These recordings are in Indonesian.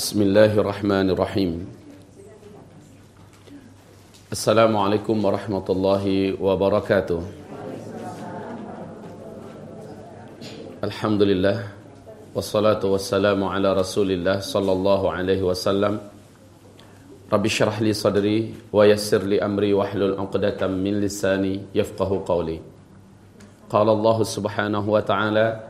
Bismillahirrahmanirrahim. Assalamualaikum warahmatullahi wabarakatuh. Alhamdulillah wassalatu wassalamu ala Rasulillah sallallahu alaihi wasallam. Rabbi syrah li sadri wa yassir li amri wahlul 'uqdatam min lisani yafqahu qawli. Qala Allah subhanahu wa ta'ala: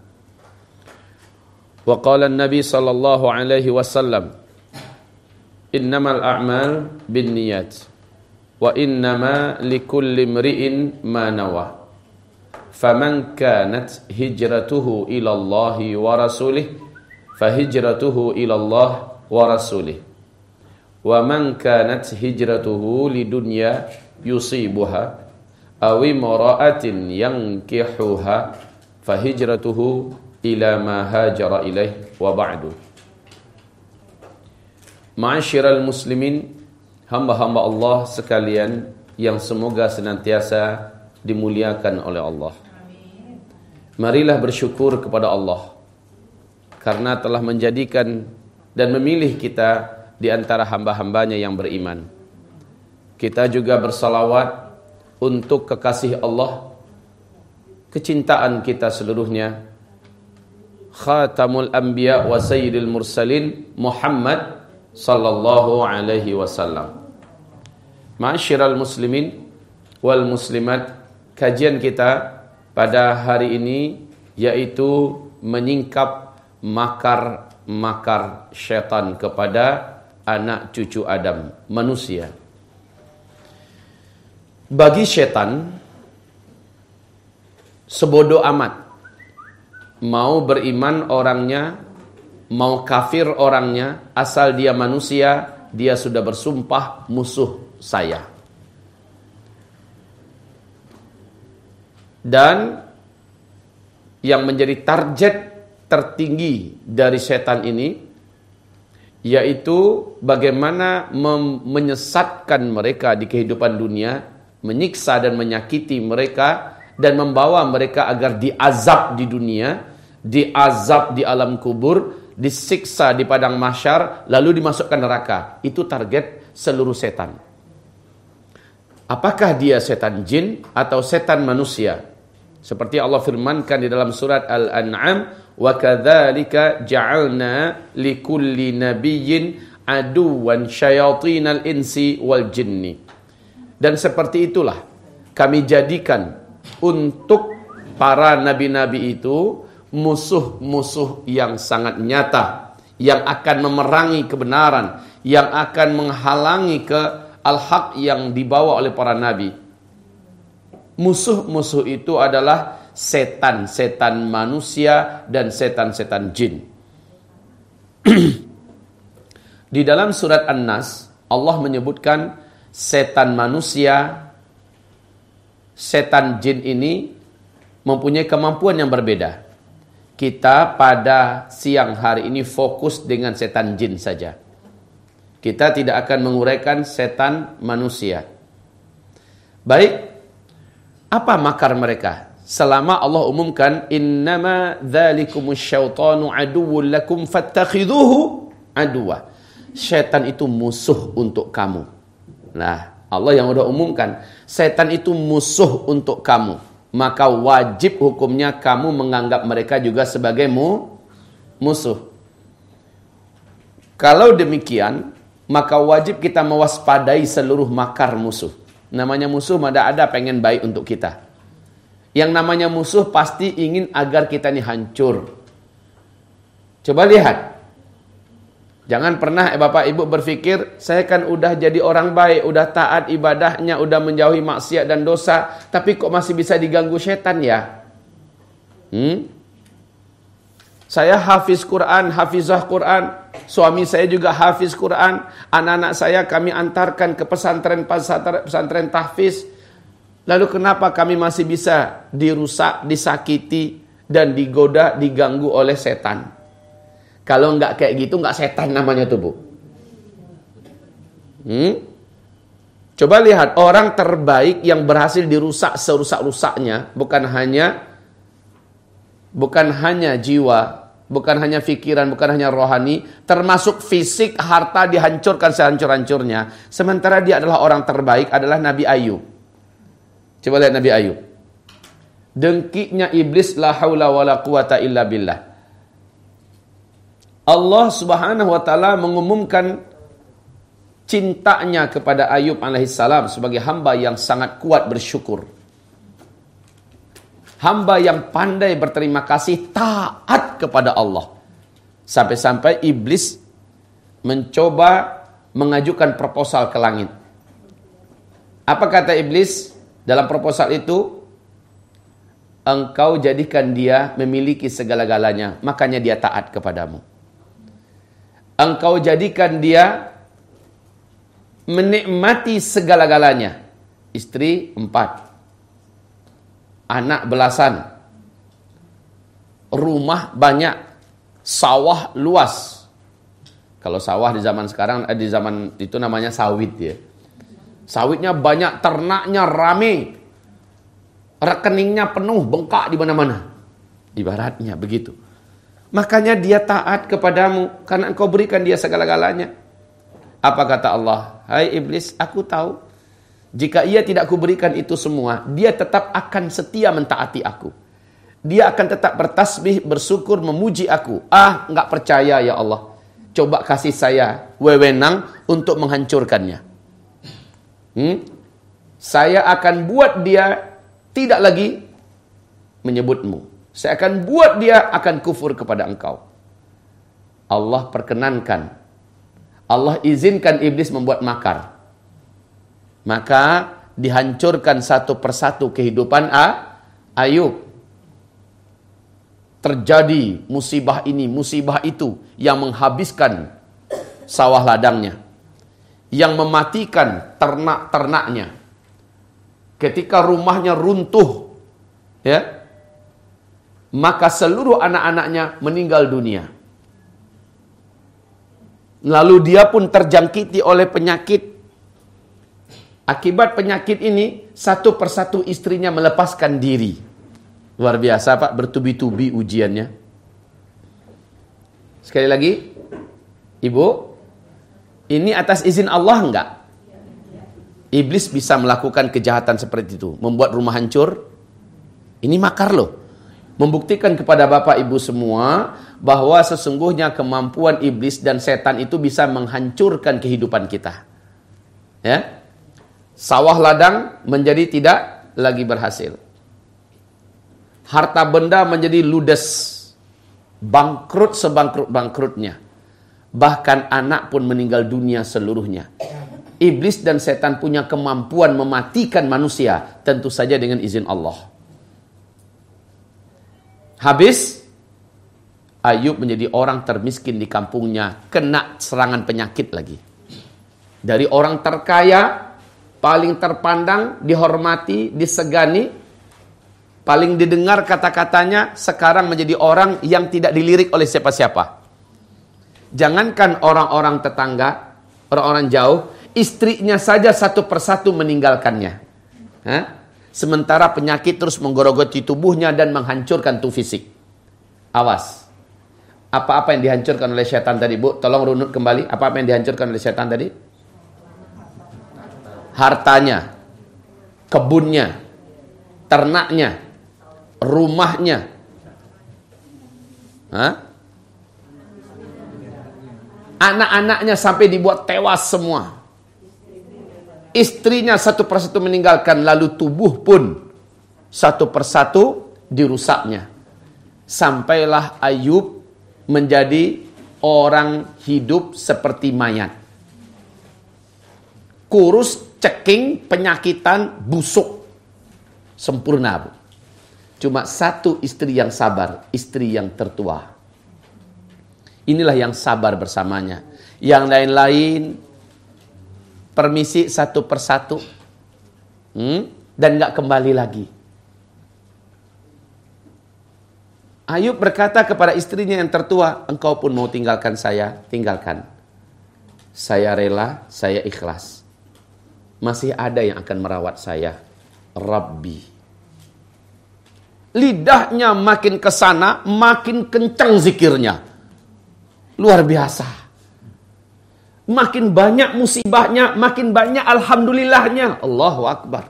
وقال النبي صلى الله عليه وسلم إنما الأعمال بالنيات وإنما لكل امرئ ما نوى. فمن كانت هجرته إلى الله ورسوله فهجرته إلى الله ورسوله. ومن كانت هجرته لدنيا يصيبها أو امرأة ينكحها فهجرته ila ma hajara ilaih wa ba'du. Ma'asyiral muslimin, hamba-hamba Allah sekalian yang semoga senantiasa dimuliakan oleh Allah. Marilah bersyukur kepada Allah karena telah menjadikan dan memilih kita di antara hamba-hambanya yang beriman. Kita juga bersalawat untuk kekasih Allah, kecintaan kita seluruhnya, khatamul anbiya wa sayyidil mursalin Muhammad sallallahu alaihi wasallam. Ma'asyiral muslimin wal muslimat, kajian kita pada hari ini yaitu menyingkap makar-makar syaitan kepada anak cucu Adam, manusia. Bagi syaitan sebodoh amat mau beriman orangnya, mau kafir orangnya, asal dia manusia, dia sudah bersumpah musuh saya. Dan yang menjadi target tertinggi dari setan ini yaitu bagaimana menyesatkan mereka di kehidupan dunia, menyiksa dan menyakiti mereka dan membawa mereka agar diazab di dunia, diazab di alam kubur, disiksa di padang mahsyar, lalu dimasukkan neraka. Itu target seluruh setan. Apakah dia setan jin atau setan manusia? Seperti Allah firmankan di dalam surat Al-An'am, "Wa kadzalika ja'alna likulli nabiyyin aduwan syayatinal insi wal jinni." Dan seperti itulah kami jadikan untuk para nabi-nabi itu musuh-musuh yang sangat nyata yang akan memerangi kebenaran, yang akan menghalangi ke al-haq yang dibawa oleh para nabi. Musuh-musuh itu adalah setan-setan manusia dan setan-setan jin. Di dalam surat An-Nas, Allah menyebutkan setan manusia, setan jin ini mempunyai kemampuan yang berbeda. Kita pada siang hari ini fokus dengan setan jin saja. Kita tidak akan menguraikan setan manusia. Baik, apa makar mereka? Selama Allah umumkan innama dzalikumus syaitanu aduwwul lakum fattakhidhuhu aduwa. Setan itu musuh untuk kamu. Nah, Allah yang sudah umumkan, setan itu musuh untuk kamu maka wajib hukumnya kamu menganggap mereka juga sebagai mu, musuh. Kalau demikian, maka wajib kita mewaspadai seluruh makar musuh. Namanya musuh mana ada pengen baik untuk kita. Yang namanya musuh pasti ingin agar kita ini hancur. Coba lihat. Jangan pernah eh, Bapak Ibu berpikir, saya kan udah jadi orang baik, udah taat ibadahnya, udah menjauhi maksiat dan dosa, tapi kok masih bisa diganggu setan ya? Hmm? Saya hafiz Quran, hafizah Quran. Suami saya juga hafiz Quran. Anak-anak saya kami antarkan ke pesantren pesantren, tahfiz. Lalu kenapa kami masih bisa dirusak, disakiti, dan digoda, diganggu oleh setan? Kalau nggak kayak gitu, nggak setan namanya tuh bu. Hmm? Coba lihat orang terbaik yang berhasil dirusak serusak-rusaknya bukan hanya bukan hanya jiwa, bukan hanya pikiran, bukan hanya rohani, termasuk fisik, harta dihancurkan sehancur-hancurnya. Sementara dia adalah orang terbaik adalah Nabi Ayub. Coba lihat Nabi Ayub. Dengkinya iblis la haula wala quwata illa billah. Allah Subhanahu wa taala mengumumkan cintanya kepada Ayub alaihissalam sebagai hamba yang sangat kuat bersyukur hamba yang pandai berterima kasih taat kepada Allah. Sampai-sampai iblis mencoba mengajukan proposal ke langit. Apa kata iblis dalam proposal itu? Engkau jadikan dia memiliki segala-galanya, makanya dia taat kepadamu. Engkau jadikan dia menikmati segala-galanya. Istri empat, anak belasan, rumah banyak, sawah luas. Kalau sawah di zaman sekarang, eh, di zaman itu namanya sawit ya. Sawitnya banyak, ternaknya rame, rekeningnya penuh, bengkak di mana-mana. Ibaratnya begitu. Makanya dia taat kepadamu karena engkau berikan dia segala-galanya. Apa kata Allah? Hai iblis, aku tahu jika ia tidak kuberikan itu semua, dia tetap akan setia mentaati aku. Dia akan tetap bertasbih, bersyukur, memuji aku. Ah, nggak percaya ya Allah. Coba kasih saya wewenang untuk menghancurkannya. Hmm? Saya akan buat dia tidak lagi menyebutmu. Saya akan buat dia akan kufur kepada engkau. Allah perkenankan. Allah izinkan iblis membuat makar. Maka dihancurkan satu persatu kehidupan A, Ayub. Terjadi musibah ini, musibah itu yang menghabiskan sawah ladangnya. Yang mematikan ternak-ternaknya. Ketika rumahnya runtuh, ya, maka seluruh anak-anaknya meninggal dunia. Lalu dia pun terjangkiti oleh penyakit Akibat penyakit ini, satu persatu istrinya melepaskan diri. Luar biasa Pak, bertubi-tubi ujiannya. Sekali lagi, Ibu, ini atas izin Allah enggak? Iblis bisa melakukan kejahatan seperti itu, membuat rumah hancur. Ini makar loh. Membuktikan kepada Bapak Ibu semua bahwa sesungguhnya kemampuan iblis dan setan itu bisa menghancurkan kehidupan kita. Ya, Sawah ladang menjadi tidak lagi berhasil. Harta benda menjadi ludes. Bangkrut sebangkrut-bangkrutnya. Bahkan anak pun meninggal dunia seluruhnya. Iblis dan setan punya kemampuan mematikan manusia. Tentu saja dengan izin Allah. Habis, Ayub menjadi orang termiskin di kampungnya. Kena serangan penyakit lagi. Dari orang terkaya paling terpandang, dihormati, disegani, paling didengar kata-katanya, sekarang menjadi orang yang tidak dilirik oleh siapa-siapa. Jangankan orang-orang tetangga, orang-orang jauh, istrinya saja satu persatu meninggalkannya. Hah? Sementara penyakit terus menggorogoti tubuhnya dan menghancurkan tubuh fisik. Awas. Apa-apa yang dihancurkan oleh setan tadi, Bu? Tolong runut kembali. Apa-apa yang dihancurkan oleh setan tadi? hartanya, kebunnya, ternaknya, rumahnya. Hah? Anak-anaknya sampai dibuat tewas semua. Istrinya satu persatu meninggalkan, lalu tubuh pun satu persatu dirusaknya. Sampailah Ayub menjadi orang hidup seperti mayat. Kurus, ceking, penyakitan, busuk. Sempurna. Cuma satu istri yang sabar, istri yang tertua. Inilah yang sabar bersamanya. Yang lain-lain permisi satu persatu hmm? dan nggak kembali lagi. Ayub berkata kepada istrinya yang tertua, engkau pun mau tinggalkan saya, tinggalkan. Saya rela, saya ikhlas. Masih ada yang akan merawat saya. Rabbi. Lidahnya makin ke sana, makin kencang zikirnya. Luar biasa. Makin banyak musibahnya, makin banyak alhamdulillahnya. Allahu Akbar.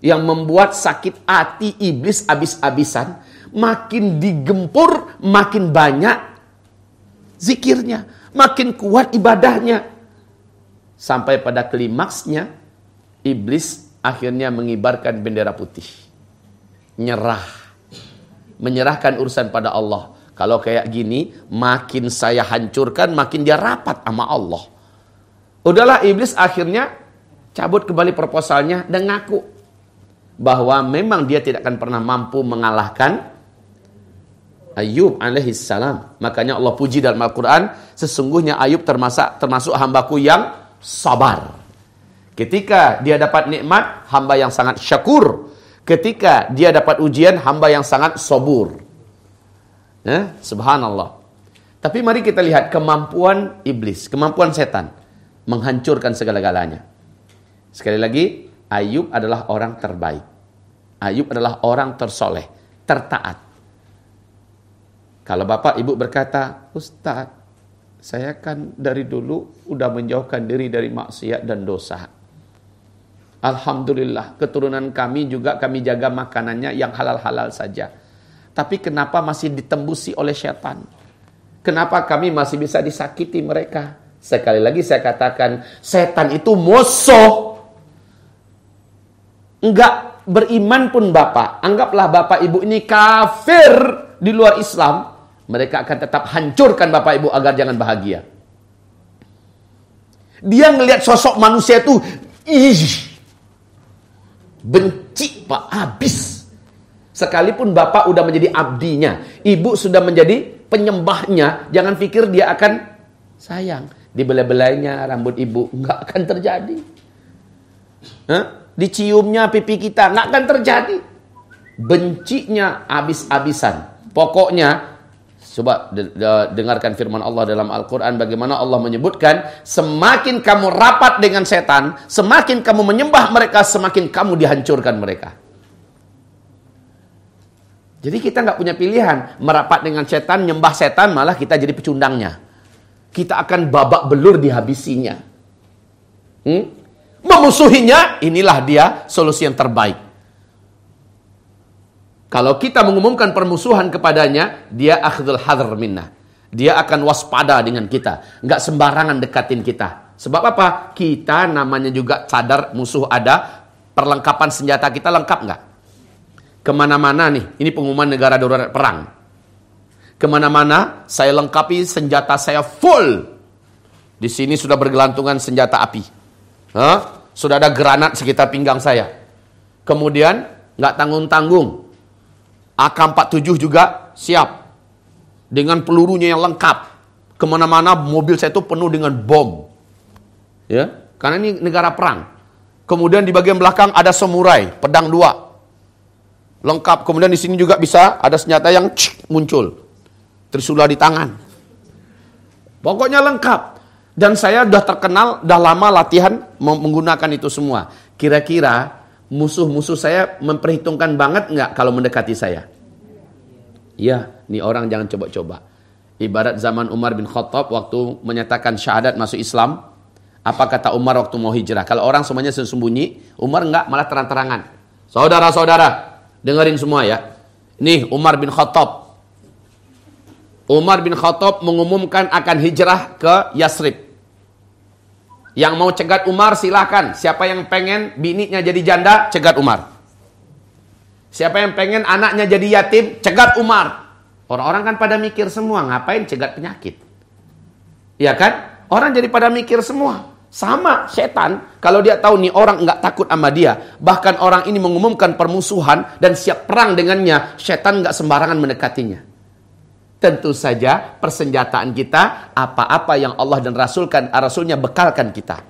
Yang membuat sakit hati iblis abis-abisan makin digempur, makin banyak zikirnya, makin kuat ibadahnya. Sampai pada klimaksnya, iblis akhirnya mengibarkan bendera putih. Nyerah. Menyerahkan urusan pada Allah. Kalau kayak gini, makin saya hancurkan, makin dia rapat sama Allah. Udahlah iblis akhirnya cabut kembali proposalnya dan ngaku bahwa memang dia tidak akan pernah mampu mengalahkan Ayub alaihi salam. Makanya Allah puji dalam Al-Quran, sesungguhnya Ayub termasuk, termasuk hambaku yang sabar. Ketika dia dapat nikmat, hamba yang sangat syakur. Ketika dia dapat ujian, hamba yang sangat sobur. Ya, subhanallah. Tapi mari kita lihat kemampuan iblis, kemampuan setan. Menghancurkan segala-galanya. Sekali lagi, Ayub adalah orang terbaik. Ayub adalah orang tersoleh, tertaat. Kalau bapak ibu berkata, Ustaz, saya kan dari dulu udah menjauhkan diri dari maksiat dan dosa. Alhamdulillah, keturunan kami juga kami jaga makanannya yang halal-halal saja. Tapi kenapa masih ditembusi oleh setan? Kenapa kami masih bisa disakiti mereka? Sekali lagi saya katakan, setan itu musuh. Enggak beriman pun bapak. Anggaplah bapak ibu ini kafir di luar Islam mereka akan tetap hancurkan Bapak Ibu agar jangan bahagia. Dia ngelihat sosok manusia itu, ih, benci Pak, habis. Sekalipun Bapak udah menjadi abdinya, Ibu sudah menjadi penyembahnya, jangan pikir dia akan sayang. Dibelai-belainya rambut Ibu, nggak akan terjadi. Hah? Diciumnya pipi kita, nggak akan terjadi. Bencinya habis-habisan. Pokoknya Coba dengarkan firman Allah dalam Al-Quran bagaimana Allah menyebutkan semakin kamu rapat dengan setan, semakin kamu menyembah mereka, semakin kamu dihancurkan mereka. Jadi kita nggak punya pilihan merapat dengan setan, nyembah setan, malah kita jadi pecundangnya. Kita akan babak belur dihabisinya. Hmm? Memusuhinya, inilah dia solusi yang terbaik. Kalau kita mengumumkan permusuhan kepadanya, dia akhdul hadr minna. Dia akan waspada dengan kita. Nggak sembarangan dekatin kita. Sebab apa? Kita namanya juga sadar musuh ada. Perlengkapan senjata kita lengkap nggak? Ke mana-mana nih, ini pengumuman negara darurat perang. Ke mana-mana saya lengkapi senjata saya full. Di sini sudah bergelantungan senjata api. Hah? Sudah ada granat sekitar pinggang saya. Kemudian nggak tanggung-tanggung AK-47 juga siap. Dengan pelurunya yang lengkap. Ke mana-mana mobil saya itu penuh dengan bom. Ya, Karena ini negara perang. Kemudian di bagian belakang ada samurai, pedang dua. Lengkap. Kemudian di sini juga bisa ada senjata yang muncul. Trisula di tangan. Pokoknya lengkap. Dan saya sudah terkenal, sudah lama latihan menggunakan itu semua. Kira-kira musuh-musuh saya memperhitungkan banget nggak kalau mendekati saya? Ya, nih orang jangan coba-coba. Ibarat zaman Umar bin Khattab waktu menyatakan syahadat masuk Islam. Apa kata Umar waktu mau hijrah? Kalau orang semuanya sembunyi, Umar nggak malah terang-terangan. Saudara-saudara, dengerin semua ya. Nih Umar bin Khattab. Umar bin Khattab mengumumkan akan hijrah ke Yasrib. Yang mau cegat Umar silahkan. Siapa yang pengen bininya jadi janda, cegat Umar. Siapa yang pengen anaknya jadi yatim, cegat Umar. Orang-orang kan pada mikir semua, ngapain cegat penyakit? Ya kan? Orang jadi pada mikir semua. Sama setan, kalau dia tahu nih orang nggak takut sama dia, bahkan orang ini mengumumkan permusuhan dan siap perang dengannya, setan nggak sembarangan mendekatinya. Tentu saja persenjataan kita apa-apa yang Allah dan Rasulkan, Rasulnya bekalkan kita.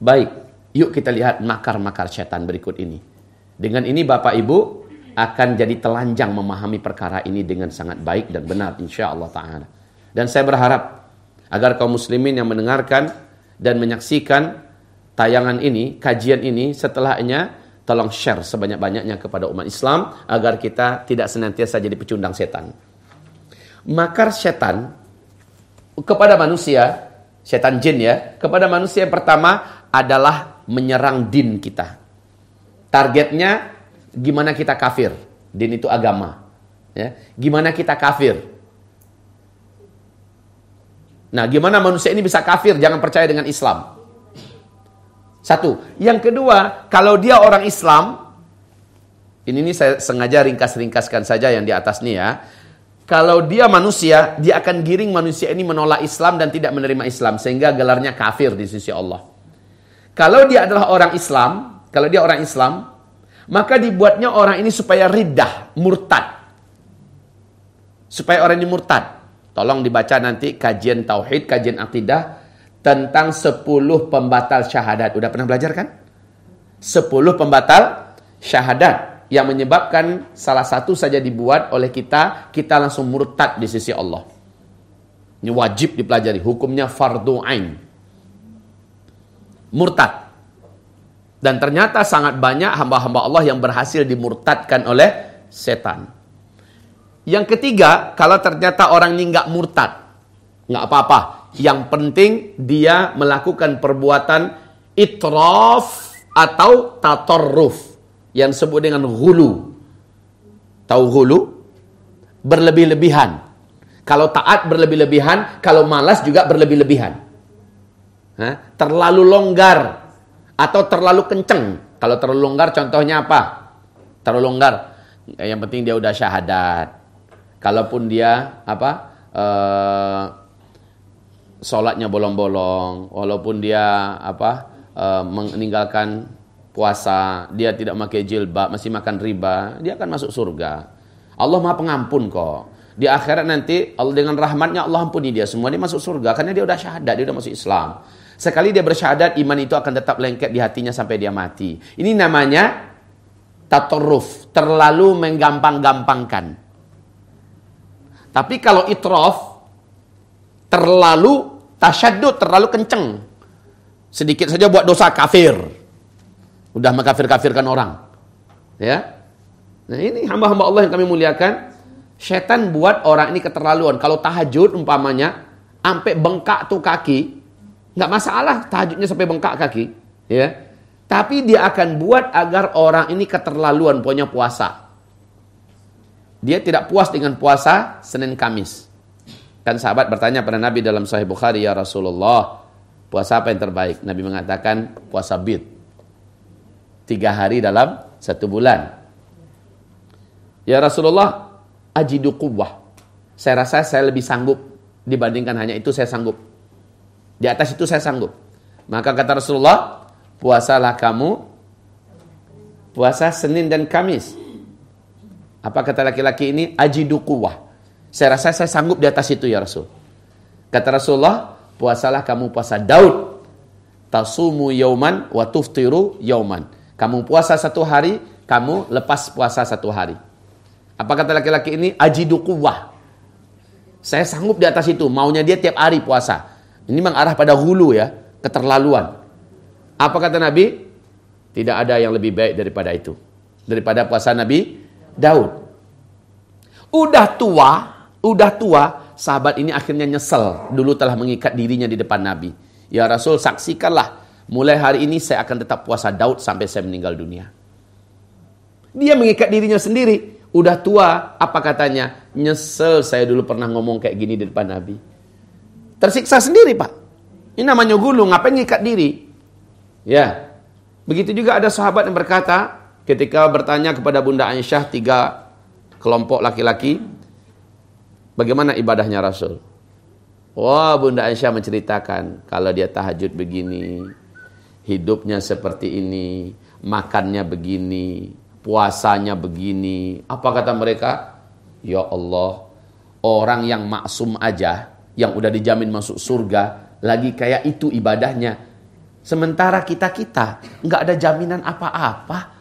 Baik, yuk kita lihat makar-makar setan berikut ini. Dengan ini Bapak Ibu akan jadi telanjang memahami perkara ini dengan sangat baik dan benar insya Allah Ta'ala. Dan saya berharap agar kaum muslimin yang mendengarkan dan menyaksikan tayangan ini, kajian ini setelahnya tolong share sebanyak-banyaknya kepada umat Islam agar kita tidak senantiasa jadi pecundang setan. Makar setan kepada manusia, setan jin ya, kepada manusia yang pertama adalah menyerang din kita. Targetnya gimana kita kafir. Din itu agama. Ya. Gimana kita kafir. Nah, gimana manusia ini bisa kafir? Jangan percaya dengan Islam. Satu. Yang kedua, kalau dia orang Islam, ini, ini saya sengaja ringkas-ringkaskan saja yang di atas nih ya. Kalau dia manusia, dia akan giring manusia ini menolak Islam dan tidak menerima Islam. Sehingga gelarnya kafir di sisi Allah. Kalau dia adalah orang Islam, kalau dia orang Islam, maka dibuatnya orang ini supaya ridah, murtad. Supaya orang ini murtad. Tolong dibaca nanti kajian tauhid, kajian akidah tentang 10 pembatal syahadat. Udah pernah belajar kan? 10 pembatal syahadat yang menyebabkan salah satu saja dibuat oleh kita, kita langsung murtad di sisi Allah. Ini wajib dipelajari, hukumnya fardu ain. Murtad. Dan ternyata sangat banyak hamba-hamba Allah yang berhasil dimurtadkan oleh setan. Yang ketiga, kalau ternyata orang ini nggak murtad, nggak apa-apa. Yang penting dia melakukan perbuatan itrof atau tatorruf yang disebut dengan hulu. Tahu hulu? Berlebih-lebihan. Kalau taat berlebih-lebihan, kalau malas juga berlebih-lebihan. Terlalu longgar atau terlalu kenceng. Kalau terlalu longgar contohnya apa? Terlalu longgar. Yang penting dia udah syahadat kalaupun dia apa uh, sholatnya bolong-bolong, walaupun dia apa uh, meninggalkan puasa, dia tidak pakai jilbab, masih makan riba, dia akan masuk surga. Allah Maha Pengampun kok. Di akhirat nanti Allah dengan rahmatnya Allah ampuni dia semua dia masuk surga karena dia udah syahadat, dia udah masuk Islam. Sekali dia bersyahadat, iman itu akan tetap lengket di hatinya sampai dia mati. Ini namanya tatoruf, terlalu menggampang-gampangkan. Tapi kalau itrof terlalu tasyadud, terlalu kenceng. Sedikit saja buat dosa kafir. Udah mengkafir-kafirkan orang. Ya. Nah ini hamba-hamba Allah yang kami muliakan. Setan buat orang ini keterlaluan. Kalau tahajud umpamanya, sampai bengkak tuh kaki. nggak masalah tahajudnya sampai bengkak kaki. Ya. Tapi dia akan buat agar orang ini keterlaluan punya puasa. Dia tidak puas dengan puasa Senin Kamis. Kan sahabat bertanya pada Nabi dalam Sahih Bukhari, Ya Rasulullah, puasa apa yang terbaik? Nabi mengatakan puasa bid. Tiga hari dalam satu bulan. Ya Rasulullah, ajidu kubwah. Saya rasa saya lebih sanggup dibandingkan hanya itu saya sanggup. Di atas itu saya sanggup. Maka kata Rasulullah, puasalah kamu puasa Senin dan Kamis. Apa kata laki-laki ini? Ajidu kuwah. Saya rasa saya sanggup di atas itu ya Rasul. Kata Rasulullah, puasalah kamu puasa Daud. Tasumu yauman wa tuftiru yauman. Kamu puasa satu hari, kamu lepas puasa satu hari. Apa kata laki-laki ini? Ajidu kuwah. Saya sanggup di atas itu. Maunya dia tiap hari puasa. Ini mengarah pada hulu ya. Keterlaluan. Apa kata Nabi? Tidak ada yang lebih baik daripada itu. Daripada puasa Nabi Daud. Udah tua, udah tua, sahabat ini akhirnya nyesel. Dulu telah mengikat dirinya di depan Nabi. Ya Rasul, saksikanlah. Mulai hari ini saya akan tetap puasa Daud sampai saya meninggal dunia. Dia mengikat dirinya sendiri. Udah tua, apa katanya? Nyesel saya dulu pernah ngomong kayak gini di depan Nabi. Tersiksa sendiri, Pak. Ini namanya gulu, ngapain ngikat diri? Ya. Begitu juga ada sahabat yang berkata, ketika bertanya kepada Bunda Aisyah, tiga kelompok laki-laki, bagaimana ibadahnya Rasul? Wah, Bunda Aisyah menceritakan, kalau dia tahajud begini, hidupnya seperti ini, makannya begini, puasanya begini. Apa kata mereka? Ya Allah, orang yang maksum aja, yang udah dijamin masuk surga, lagi kayak itu ibadahnya. Sementara kita-kita nggak ada jaminan apa-apa.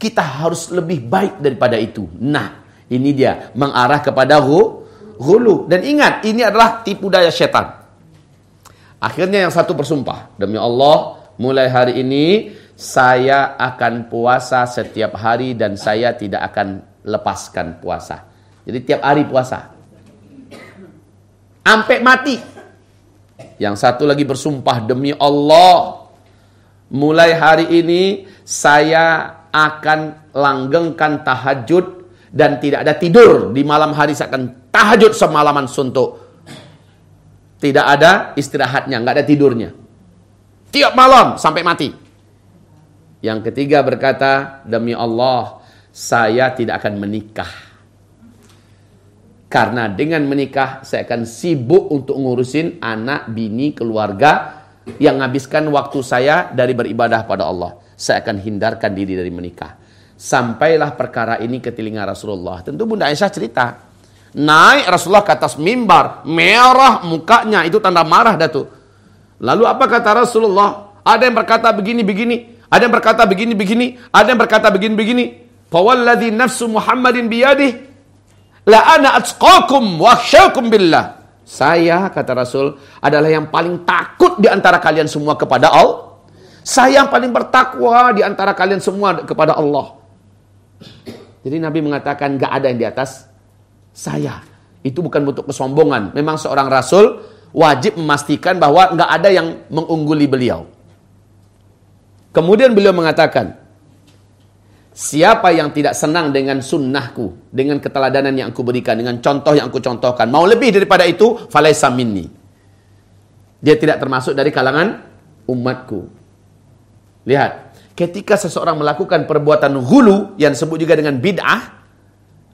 Kita harus lebih baik daripada itu. Nah, ini dia mengarah kepada hulu. Dan ingat, ini adalah tipu daya setan. Akhirnya yang satu bersumpah, demi Allah, mulai hari ini saya akan puasa setiap hari dan saya tidak akan lepaskan puasa. Jadi tiap hari puasa. Sampai mati. Yang satu lagi bersumpah demi Allah. Mulai hari ini saya akan langgengkan tahajud dan tidak ada tidur. Di malam hari saya akan tahajud semalaman suntuk. Tidak ada istirahatnya, nggak ada tidurnya. Tiap malam sampai mati. Yang ketiga berkata, demi Allah, saya tidak akan menikah. Karena dengan menikah, saya akan sibuk untuk ngurusin anak, bini, keluarga, yang menghabiskan waktu saya dari beribadah pada Allah. Saya akan hindarkan diri dari menikah. Sampailah perkara ini ke telinga Rasulullah. Tentu Bunda Aisyah cerita. Naik Rasulullah ke atas mimbar. Merah mukanya. Itu tanda marah datu. Lalu apa kata Rasulullah? Ada yang berkata begini-begini. Ada yang berkata begini-begini, ada yang berkata begini-begini. Fawalladhi nafsu Muhammadin biyadih la ana atqakum wa billah. Saya kata Rasul adalah yang paling takut di antara kalian semua kepada Allah. Saya yang paling bertakwa di antara kalian semua kepada Allah. Jadi Nabi mengatakan gak ada yang di atas saya. Itu bukan bentuk kesombongan. Memang seorang Rasul wajib memastikan bahwa gak ada yang mengungguli beliau. Kemudian beliau mengatakan, siapa yang tidak senang dengan sunnahku, dengan keteladanan yang aku berikan, dengan contoh yang aku contohkan, mau lebih daripada itu, falaisa minni. Dia tidak termasuk dari kalangan umatku. Lihat, ketika seseorang melakukan perbuatan hulu, yang disebut juga dengan bid'ah,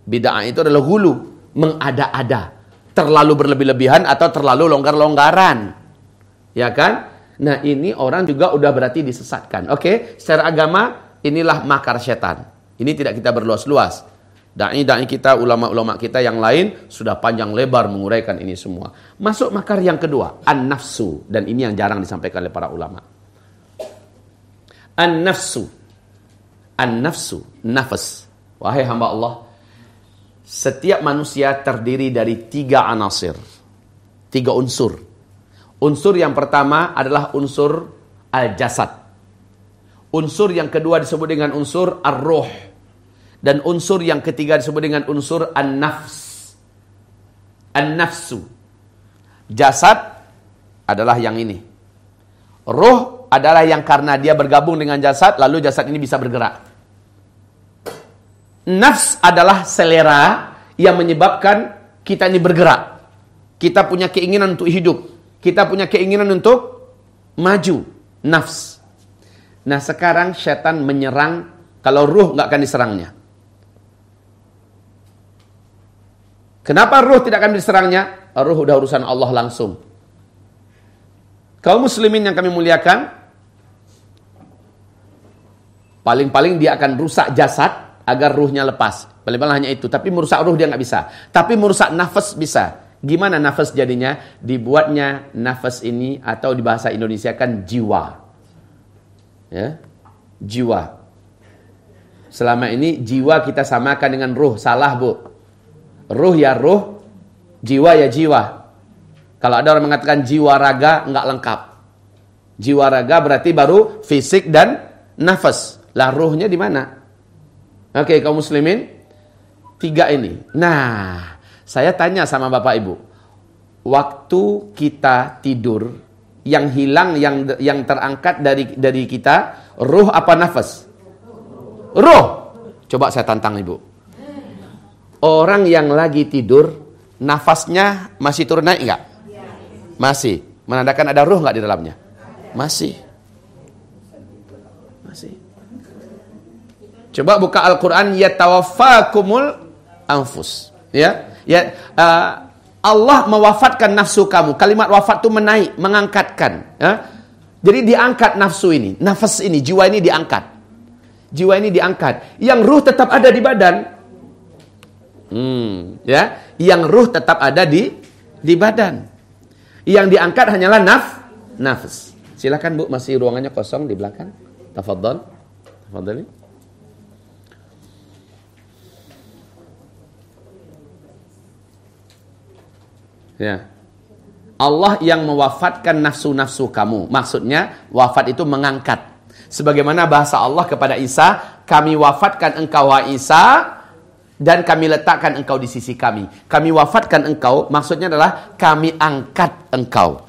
bid'ah itu adalah hulu, mengada-ada, terlalu berlebih-lebihan atau terlalu longgar-longgaran. Ya kan? Nah ini orang juga udah berarti disesatkan. Oke, okay? secara agama inilah makar setan. Ini tidak kita berluas-luas. Da'i-da'i kita, ulama-ulama kita yang lain sudah panjang lebar menguraikan ini semua. Masuk makar yang kedua, an-nafsu. Dan ini yang jarang disampaikan oleh para ulama. An-nafsu. An-nafsu, nafas. Wahai hamba Allah, setiap manusia terdiri dari tiga anasir. Tiga unsur. Unsur yang pertama adalah unsur al-jasad. Unsur yang kedua disebut dengan unsur ar-ruh. Dan unsur yang ketiga disebut dengan unsur an-nafs. An-nafsu. Jasad adalah yang ini. Ruh adalah yang karena dia bergabung dengan jasad, lalu jasad ini bisa bergerak. Nafs adalah selera yang menyebabkan kita ini bergerak. Kita punya keinginan untuk hidup. Kita punya keinginan untuk maju. Nafs. Nah sekarang setan menyerang. Kalau ruh nggak akan diserangnya. Kenapa ruh tidak akan diserangnya? Ruh udah urusan Allah langsung. Kaum muslimin yang kami muliakan. Paling-paling dia akan rusak jasad agar ruhnya lepas. Paling-paling hanya itu. Tapi merusak ruh dia nggak bisa. Tapi merusak nafas bisa. Gimana nafas jadinya? Dibuatnya nafas ini atau di bahasa Indonesia kan jiwa. Ya. Jiwa. Selama ini jiwa kita samakan dengan ruh. Salah, Bu. Ruh ya ruh, jiwa ya jiwa. Kalau ada orang mengatakan jiwa raga enggak lengkap. Jiwa raga berarti baru fisik dan nafas. Lah ruhnya di mana? Oke, kaum muslimin. Tiga ini. Nah, saya tanya sama Bapak Ibu, waktu kita tidur, yang hilang, yang yang terangkat dari dari kita, ruh apa nafas? Ruh. Coba saya tantang Ibu. Orang yang lagi tidur, nafasnya masih turun naik enggak? Masih. Menandakan ada ruh enggak di dalamnya? Masih. Masih. Coba buka Al-Qur'an yatawaffakumul anfus. Ya. Ya uh, Allah mewafatkan nafsu kamu. Kalimat wafat itu menaik, mengangkatkan, ya. Jadi diangkat nafsu ini, nafas ini, jiwa ini diangkat. Jiwa ini diangkat. Yang ruh tetap ada di badan. Hmm, ya. Yang ruh tetap ada di di badan. Yang diangkat hanyalah naf, nafas. Silakan Bu, masih ruangannya kosong di belakang. Tafadhol. Tafadhol. Ya. Allah yang mewafatkan nafsu-nafsu kamu. Maksudnya wafat itu mengangkat. Sebagaimana bahasa Allah kepada Isa, kami wafatkan engkau wa Isa dan kami letakkan engkau di sisi kami. Kami wafatkan engkau maksudnya adalah kami angkat engkau.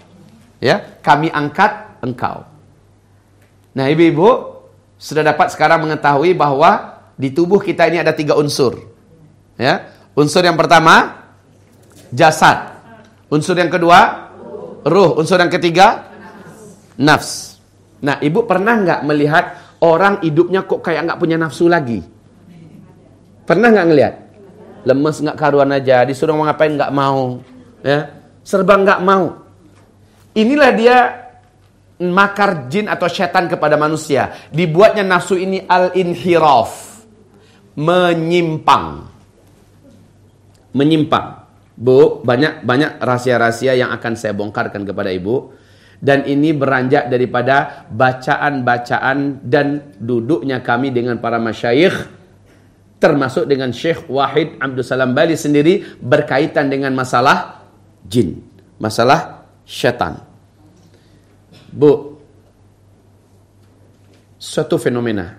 Ya, kami angkat engkau. Nah, ibu-ibu sudah dapat sekarang mengetahui bahwa di tubuh kita ini ada tiga unsur. Ya, unsur yang pertama jasad. Unsur yang kedua, ruh. Unsur yang ketiga, nafs. Nah, ibu pernah nggak melihat orang hidupnya kok kayak nggak punya nafsu lagi? Pernah nggak ngelihat? Lemes nggak karuan aja, disuruh mau ngapain nggak mau, ya serba nggak mau. Inilah dia makar jin atau setan kepada manusia. Dibuatnya nafsu ini al-inhiraf. Menyimpang. Menyimpang. Bu, banyak banyak rahasia-rahasia yang akan saya bongkarkan kepada Ibu. Dan ini beranjak daripada bacaan-bacaan dan duduknya kami dengan para masyayikh. Termasuk dengan Syekh Wahid Abdul Salam Bali sendiri berkaitan dengan masalah jin. Masalah syaitan. Bu, suatu fenomena.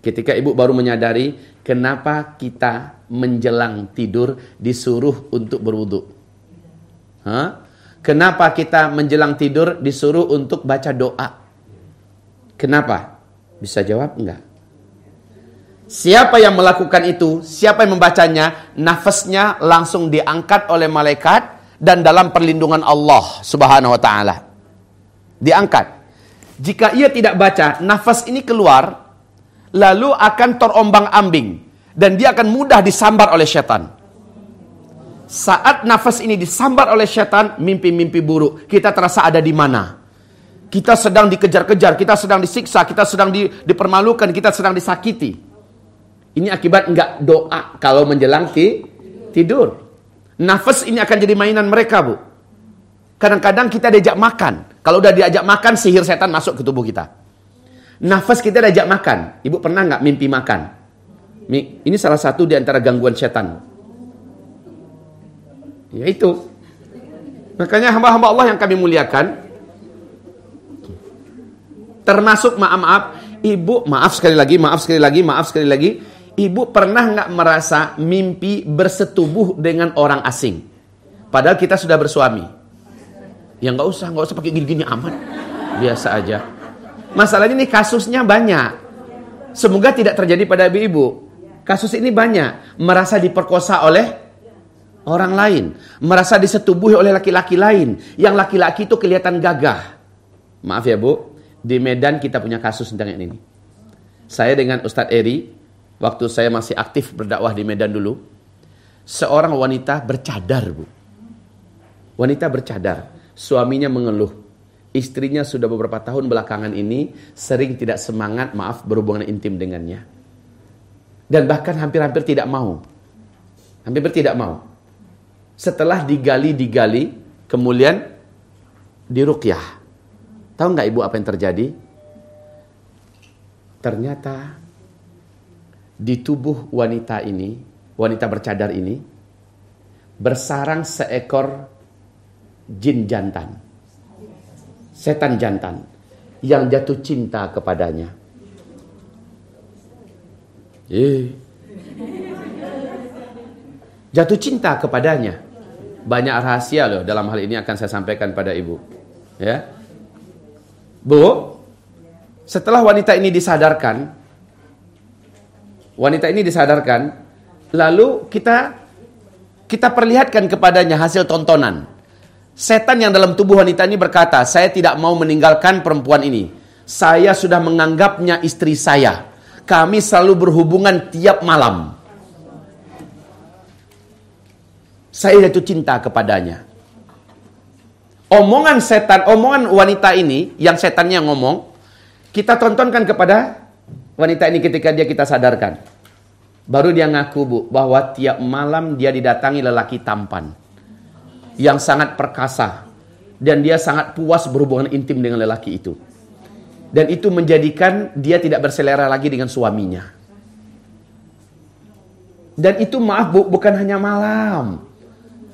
Ketika ibu baru menyadari kenapa kita menjelang tidur disuruh untuk berwudu? Kenapa kita menjelang tidur disuruh untuk baca doa? Kenapa? Bisa jawab enggak? Siapa yang melakukan itu, siapa yang membacanya, nafasnya langsung diangkat oleh malaikat dan dalam perlindungan Allah Subhanahu wa taala. Diangkat. Jika ia tidak baca, nafas ini keluar lalu akan terombang-ambing dan dia akan mudah disambar oleh setan. Saat nafas ini disambar oleh setan, mimpi-mimpi buruk. Kita terasa ada di mana? Kita sedang dikejar-kejar, kita sedang disiksa, kita sedang di, dipermalukan, kita sedang disakiti. Ini akibat enggak doa kalau menjelang ti, tidur. Nafas ini akan jadi mainan mereka, Bu. Kadang-kadang kita diajak makan. Kalau udah diajak makan, sihir setan masuk ke tubuh kita. Nafas kita diajak makan. Ibu pernah nggak mimpi makan? Ini salah satu di antara gangguan setan. Ya itu. Makanya hamba-hamba Allah yang kami muliakan, termasuk maaf-maaf, ibu maaf sekali lagi, maaf sekali lagi, maaf sekali lagi, ibu pernah nggak merasa mimpi bersetubuh dengan orang asing? Padahal kita sudah bersuami. Ya nggak usah, nggak usah pakai gini-gini aman, biasa aja. Masalahnya ini kasusnya banyak. Semoga tidak terjadi pada ibu-ibu. Kasus ini banyak. Merasa diperkosa oleh orang lain. Merasa disetubuhi oleh laki-laki lain. Yang laki-laki itu kelihatan gagah. Maaf ya Bu, di Medan kita punya kasus tentang ini. Saya dengan Ustadz Eri, waktu saya masih aktif berdakwah di Medan dulu, seorang wanita bercadar Bu. Wanita bercadar, suaminya mengeluh. Istrinya sudah beberapa tahun belakangan ini sering tidak semangat, maaf, berhubungan intim dengannya dan bahkan hampir-hampir tidak mau. Hampir tidak mau. Setelah digali-digali, kemudian dirukyah. Tahu nggak ibu apa yang terjadi? Ternyata di tubuh wanita ini, wanita bercadar ini, bersarang seekor jin jantan. Setan jantan yang jatuh cinta kepadanya. Eh. Jatuh cinta kepadanya. Banyak rahasia loh dalam hal ini akan saya sampaikan pada ibu. Ya. Bu, setelah wanita ini disadarkan, wanita ini disadarkan, Lalu kita kita perlihatkan kepadanya hasil tontonan. Setan yang dalam tubuh wanita ini berkata, saya tidak mau meninggalkan perempuan ini. Saya sudah menganggapnya istri saya. Kami selalu berhubungan tiap malam. Saya jatuh cinta kepadanya. Omongan setan, omongan wanita ini, yang setannya ngomong, kita tontonkan kepada wanita ini ketika dia kita sadarkan. Baru dia ngaku bu, bahwa tiap malam dia didatangi lelaki tampan. Yang sangat perkasa. Dan dia sangat puas berhubungan intim dengan lelaki itu. Dan itu menjadikan dia tidak berselera lagi dengan suaminya. Dan itu maaf bu, bukan hanya malam.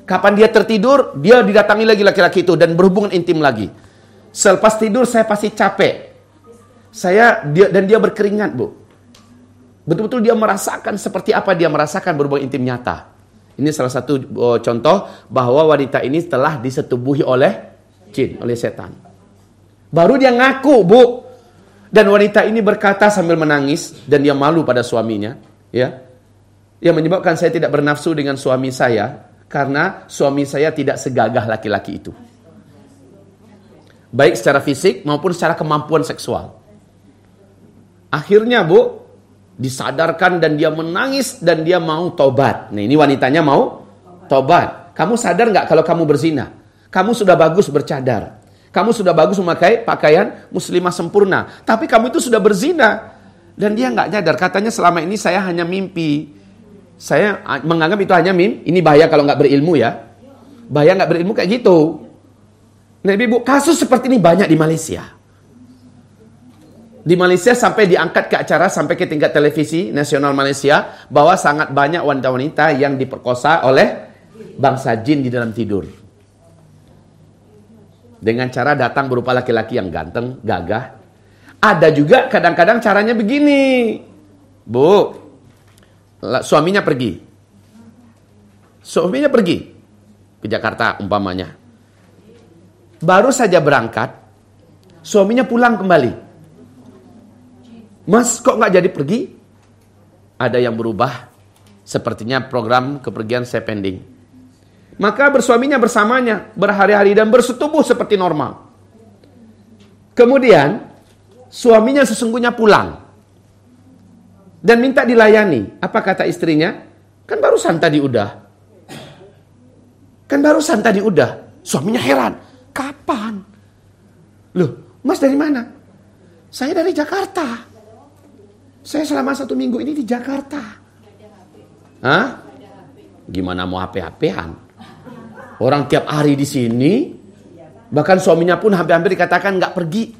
Kapan dia tertidur, dia didatangi lagi laki-laki itu dan berhubungan intim lagi. Selepas tidur saya pasti capek. Saya dia dan dia berkeringat, Bu. Betul-betul dia merasakan seperti apa dia merasakan berhubungan intim nyata. Ini salah satu oh, contoh bahwa wanita ini telah disetubuhi oleh jin, oleh setan. Baru dia ngaku, Bu. Dan wanita ini berkata sambil menangis dan dia malu pada suaminya, ya. Yang menyebabkan saya tidak bernafsu dengan suami saya karena suami saya tidak segagah laki-laki itu. Baik secara fisik maupun secara kemampuan seksual. Akhirnya, Bu, disadarkan dan dia menangis dan dia mau tobat. Nah, ini wanitanya mau tobat. Kamu sadar nggak kalau kamu berzina? Kamu sudah bagus bercadar. Kamu sudah bagus memakai pakaian muslimah sempurna. Tapi kamu itu sudah berzina. Dan dia nggak nyadar. Katanya selama ini saya hanya mimpi. Saya menganggap itu hanya mimpi. Ini bahaya kalau nggak berilmu ya. Bahaya nggak berilmu kayak gitu. Nah ibu, kasus seperti ini banyak di Malaysia. Di Malaysia sampai diangkat ke acara sampai ke tingkat televisi nasional Malaysia bahwa sangat banyak wanita-wanita yang diperkosa oleh bangsa jin di dalam tidur. Dengan cara datang berupa laki-laki yang ganteng, gagah. Ada juga kadang-kadang caranya begini. Bu, suaminya pergi. Suaminya pergi ke Jakarta umpamanya. Baru saja berangkat, suaminya pulang kembali. Mas kok nggak jadi pergi? Ada yang berubah. Sepertinya program kepergian saya pending. Maka bersuaminya bersamanya berhari-hari dan bersetubuh seperti normal. Kemudian suaminya sesungguhnya pulang dan minta dilayani. Apa kata istrinya? Kan barusan tadi udah. Kan barusan tadi udah. Suaminya heran. Kapan? Loh, mas dari mana? Saya dari Jakarta. Saya selama satu minggu ini di Jakarta. Hah? Gimana mau HP-HPan? Orang tiap hari di sini, bahkan suaminya pun hampir-hampir dikatakan nggak pergi.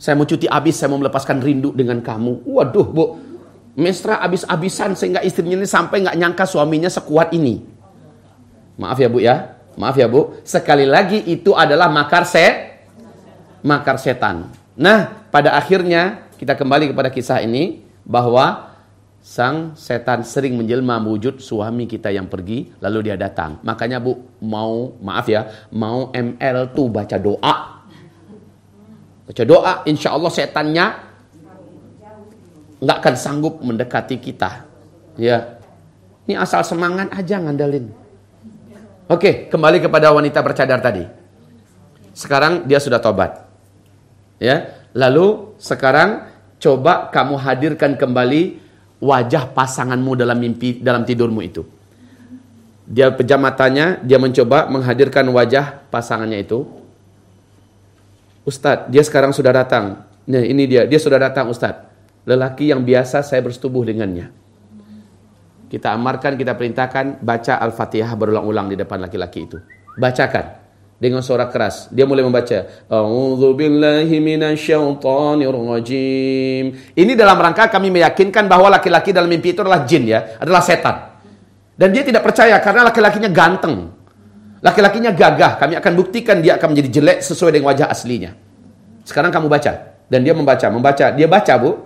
Saya mau cuti habis, saya mau melepaskan rindu dengan kamu. Waduh, bu, mesra habis-habisan sehingga istrinya ini sampai nggak nyangka suaminya sekuat ini. Maaf ya bu ya, maaf ya bu. Sekali lagi itu adalah makar se, makar setan. Nah, pada akhirnya kita kembali kepada kisah ini bahwa sang setan sering menjelma wujud suami kita yang pergi lalu dia datang. Makanya Bu mau maaf ya, mau ML tuh baca doa. Baca doa, insya Allah setannya nggak akan sanggup mendekati kita. Ya, ini asal semangat aja ngandalin. Oke, kembali kepada wanita bercadar tadi. Sekarang dia sudah tobat. Ya, lalu sekarang coba kamu hadirkan kembali wajah pasanganmu dalam mimpi dalam tidurmu itu. Dia pejam matanya, dia mencoba menghadirkan wajah pasangannya itu. Ustadz, dia sekarang sudah datang. Nah, ini dia, dia sudah datang Ustadz. Lelaki yang biasa saya bersetubuh dengannya. Kita amarkan, kita perintahkan baca Al-Fatihah berulang-ulang di depan laki-laki itu. Bacakan dengan suara keras. Dia mulai membaca, Ini dalam rangka kami meyakinkan bahwa laki-laki dalam mimpi itu adalah jin ya, adalah setan. Dan dia tidak percaya karena laki-lakinya ganteng. Laki-lakinya gagah, kami akan buktikan dia akan menjadi jelek sesuai dengan wajah aslinya. Sekarang kamu baca. Dan dia membaca, membaca. Dia baca, Bu.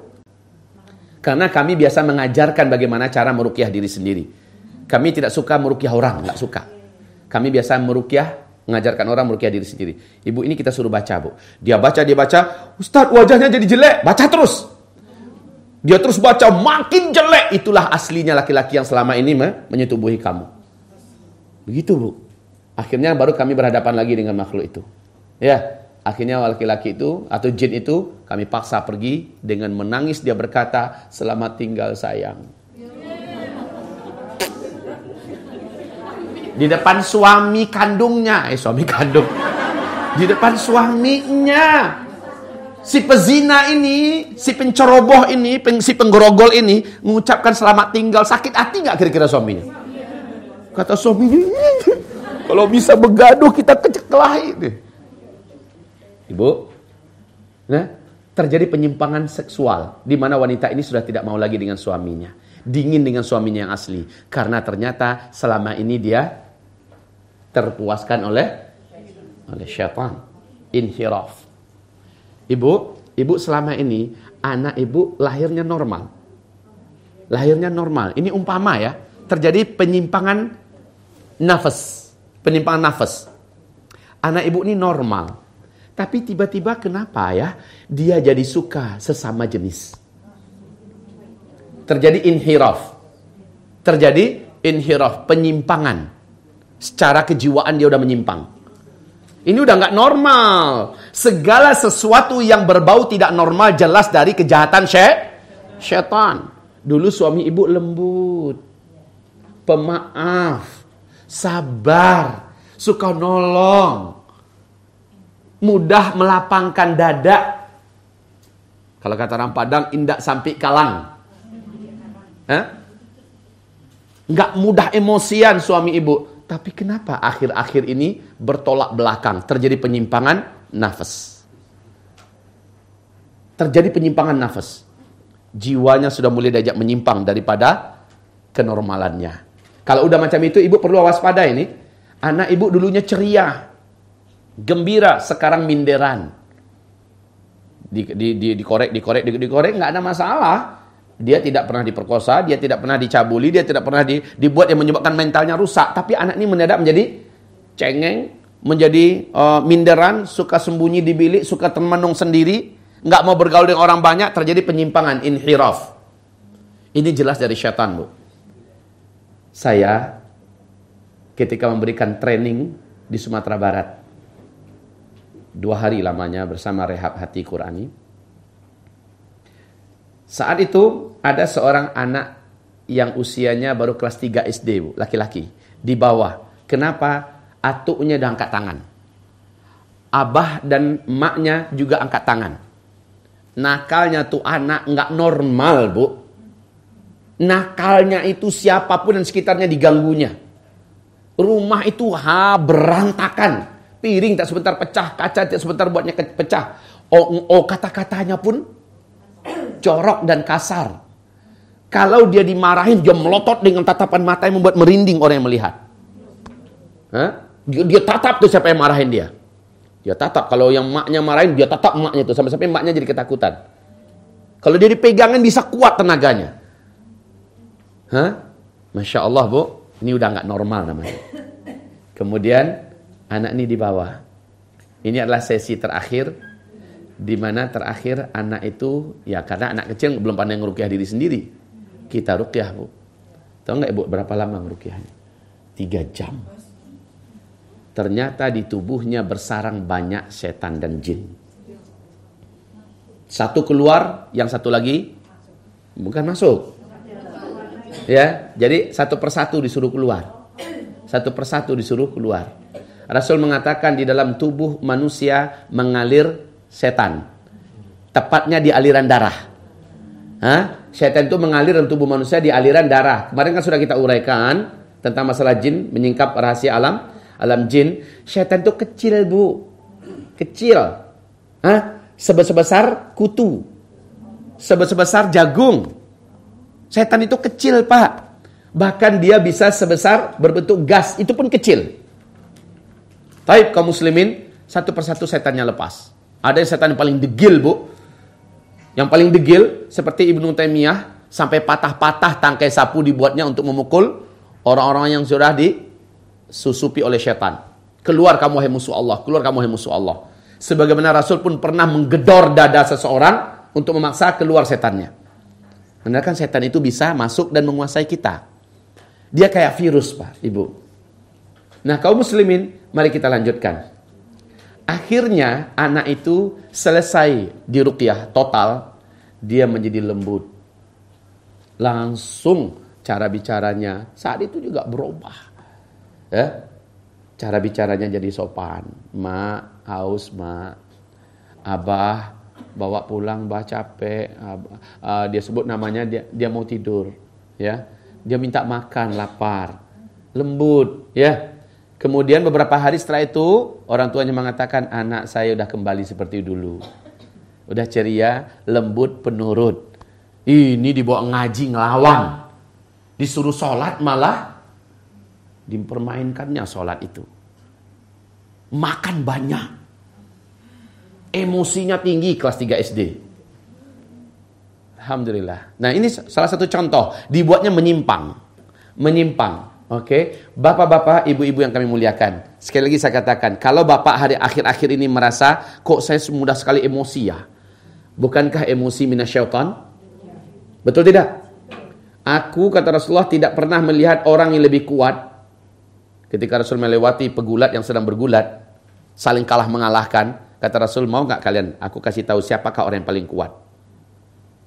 Karena kami biasa mengajarkan bagaimana cara merukyah diri sendiri. Kami tidak suka merukyah orang, nggak suka. Kami biasa merukyah mengajarkan orang merukyah diri sendiri. Ibu ini kita suruh baca, Bu. Dia baca, dia baca, Ustadz wajahnya jadi jelek, baca terus. Dia terus baca makin jelek. Itulah aslinya laki-laki yang selama ini menyetubuhi kamu. Begitu bu. Akhirnya baru kami berhadapan lagi dengan makhluk itu. Ya, akhirnya laki-laki itu atau jin itu kami paksa pergi dengan menangis dia berkata, selamat tinggal sayang. Di depan suami kandungnya, eh suami kandung. Di depan suaminya. Si pezina ini, si penceroboh ini, si penggerogol ini mengucapkan selamat tinggal. Sakit hati nggak kira-kira suaminya? Kata suaminya, kalau bisa begaduh kita keceklah ini. Ibu, nah, terjadi penyimpangan seksual di mana wanita ini sudah tidak mau lagi dengan suaminya. Dingin dengan suaminya yang asli. Karena ternyata selama ini dia terpuaskan oleh oleh syaitan. Inhiraf. Ibu, ibu selama ini anak ibu lahirnya normal. Lahirnya normal. Ini umpama ya, terjadi penyimpangan nafas, penyimpangan nafas. Anak ibu ini normal. Tapi tiba-tiba kenapa ya dia jadi suka sesama jenis. Terjadi inhiraf. Terjadi inhiraf, penyimpangan Secara kejiwaan dia udah menyimpang. Ini udah nggak normal. Segala sesuatu yang berbau tidak normal jelas dari kejahatan syaitan. Dulu suami ibu lembut, pemaaf, sabar, suka nolong, mudah melapangkan dada. Kalau kata orang Padang, indak sampai kalang. Nggak mudah emosian suami ibu. Tapi kenapa akhir-akhir ini bertolak belakang? Terjadi penyimpangan nafas. Terjadi penyimpangan nafas. Jiwanya sudah mulai diajak menyimpang daripada kenormalannya. Kalau udah macam itu, ibu perlu waspada ini. Anak ibu dulunya ceria, gembira, sekarang minderan. Di, di, di, dikorek, dikorek, dikorek, nggak ada masalah. Dia tidak pernah diperkosa, dia tidak pernah dicabuli, dia tidak pernah di, dibuat yang menyebabkan mentalnya rusak. Tapi anak ini mendadak menjadi cengeng, menjadi uh, minderan, suka sembunyi di bilik, suka termenung sendiri, nggak mau bergaul dengan orang banyak, terjadi penyimpangan, inhiraf. Ini jelas dari syaitan, Bu. Saya ketika memberikan training di Sumatera Barat, dua hari lamanya bersama Rehab Hati Qurani, saat itu ada seorang anak yang usianya baru kelas 3 SD, laki-laki, di bawah. Kenapa? Atuknya udah angkat tangan. Abah dan emaknya juga angkat tangan. Nakalnya tuh anak nggak normal, Bu. Nakalnya itu siapa pun dan sekitarnya diganggunya. Rumah itu ha berantakan. Piring tak sebentar pecah, kaca tak sebentar buatnya pecah. Oh, oh kata-katanya pun jorok dan kasar. Kalau dia dimarahin, dia melotot dengan tatapan mata yang membuat merinding orang yang melihat. Hah? Dia, dia tatap tuh siapa yang marahin dia. Dia tatap. Kalau yang maknya marahin, dia tatap maknya tuh. Sampai-sampai maknya jadi ketakutan. Kalau dia dipegangan bisa kuat tenaganya. Hah? Masya Allah bu, ini udah nggak normal namanya. Kemudian anak ini di bawah. Ini adalah sesi terakhir di mana terakhir anak itu ya karena anak kecil belum pandai ngerukyah diri sendiri. Kita rukyah bu. Tahu nggak ibu berapa lama ngerukyahnya tiga jam. Ternyata di tubuhnya bersarang banyak setan dan jin. Satu keluar yang satu lagi bukan masuk. Ya jadi satu persatu disuruh keluar. Satu persatu disuruh keluar. Rasul mengatakan di dalam tubuh manusia mengalir setan. Tepatnya di aliran darah. Hah? Setan itu mengalir dalam tubuh manusia di aliran darah. Kemarin kan sudah kita uraikan tentang masalah jin, menyingkap rahasia alam, alam jin. Setan itu kecil, Bu. Kecil. Hah? Sebesar kutu. Sebesar jagung. Setan itu kecil, Pak. Bahkan dia bisa sebesar berbentuk gas. Itu pun kecil. Taib kaum muslimin, satu persatu setannya lepas. Ada yang setan yang paling degil, Bu. Yang paling degil seperti Ibnu Taimiyah sampai patah-patah tangkai sapu dibuatnya untuk memukul orang-orang yang sudah disusupi oleh setan. Keluar kamu hai musuh Allah, keluar kamu hai musuh Allah. Sebagaimana Rasul pun pernah menggedor dada seseorang untuk memaksa keluar setannya. Karena kan setan itu bisa masuk dan menguasai kita. Dia kayak virus, Pak, Ibu. Nah, kaum muslimin, mari kita lanjutkan. Akhirnya anak itu selesai di ruqyah total, dia menjadi lembut. Langsung cara bicaranya saat itu juga berubah. Ya. Cara bicaranya jadi sopan. Ma, haus, ma. Abah, bawa pulang, bah capek. Uh, dia sebut namanya, dia, dia mau tidur. Ya, Dia minta makan, lapar. Lembut. ya Kemudian beberapa hari setelah itu orang tuanya mengatakan anak saya sudah kembali seperti dulu. Udah ceria, lembut, penurut. Ini dibawa ngaji ngelawan. Disuruh sholat malah dipermainkannya sholat itu. Makan banyak. Emosinya tinggi kelas 3 SD. Alhamdulillah. Nah ini salah satu contoh. Dibuatnya menyimpang. Menyimpang. Oke, okay. bapak-bapak, ibu-ibu yang kami muliakan. Sekali lagi saya katakan, kalau bapak hari akhir-akhir ini merasa, kok saya mudah sekali emosi ya? Bukankah emosi minasyaitan? Betul tidak? Aku, kata Rasulullah, tidak pernah melihat orang yang lebih kuat. Ketika Rasul melewati pegulat yang sedang bergulat, saling kalah mengalahkan, kata Rasul, mau nggak kalian? Aku kasih tahu siapakah orang yang paling kuat.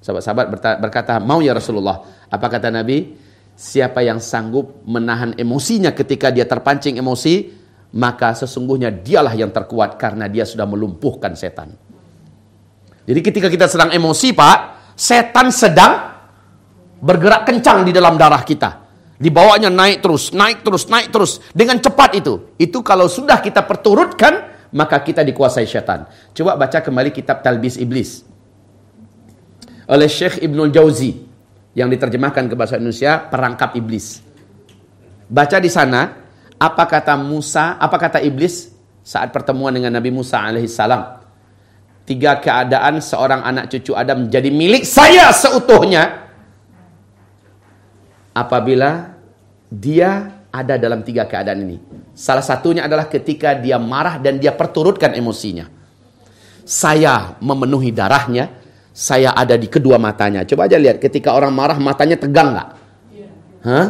Sahabat-sahabat berkata, mau ya Rasulullah. Apa kata Nabi? Siapa yang sanggup menahan emosinya ketika dia terpancing emosi, maka sesungguhnya dialah yang terkuat karena dia sudah melumpuhkan setan. Jadi ketika kita sedang emosi, Pak, setan sedang bergerak kencang di dalam darah kita. Dibawanya naik terus, naik terus, naik terus dengan cepat itu. Itu kalau sudah kita perturutkan, maka kita dikuasai setan. Coba baca kembali kitab Talbis Iblis oleh Syekh Ibnul Jauzi yang diterjemahkan ke bahasa Indonesia perangkap iblis. Baca di sana apa kata Musa, apa kata iblis saat pertemuan dengan Nabi Musa alaihissalam. Tiga keadaan seorang anak cucu Adam menjadi milik saya seutuhnya apabila dia ada dalam tiga keadaan ini. Salah satunya adalah ketika dia marah dan dia perturutkan emosinya. Saya memenuhi darahnya, saya ada di kedua matanya. Coba aja lihat ketika orang marah matanya tegang nggak? Hah?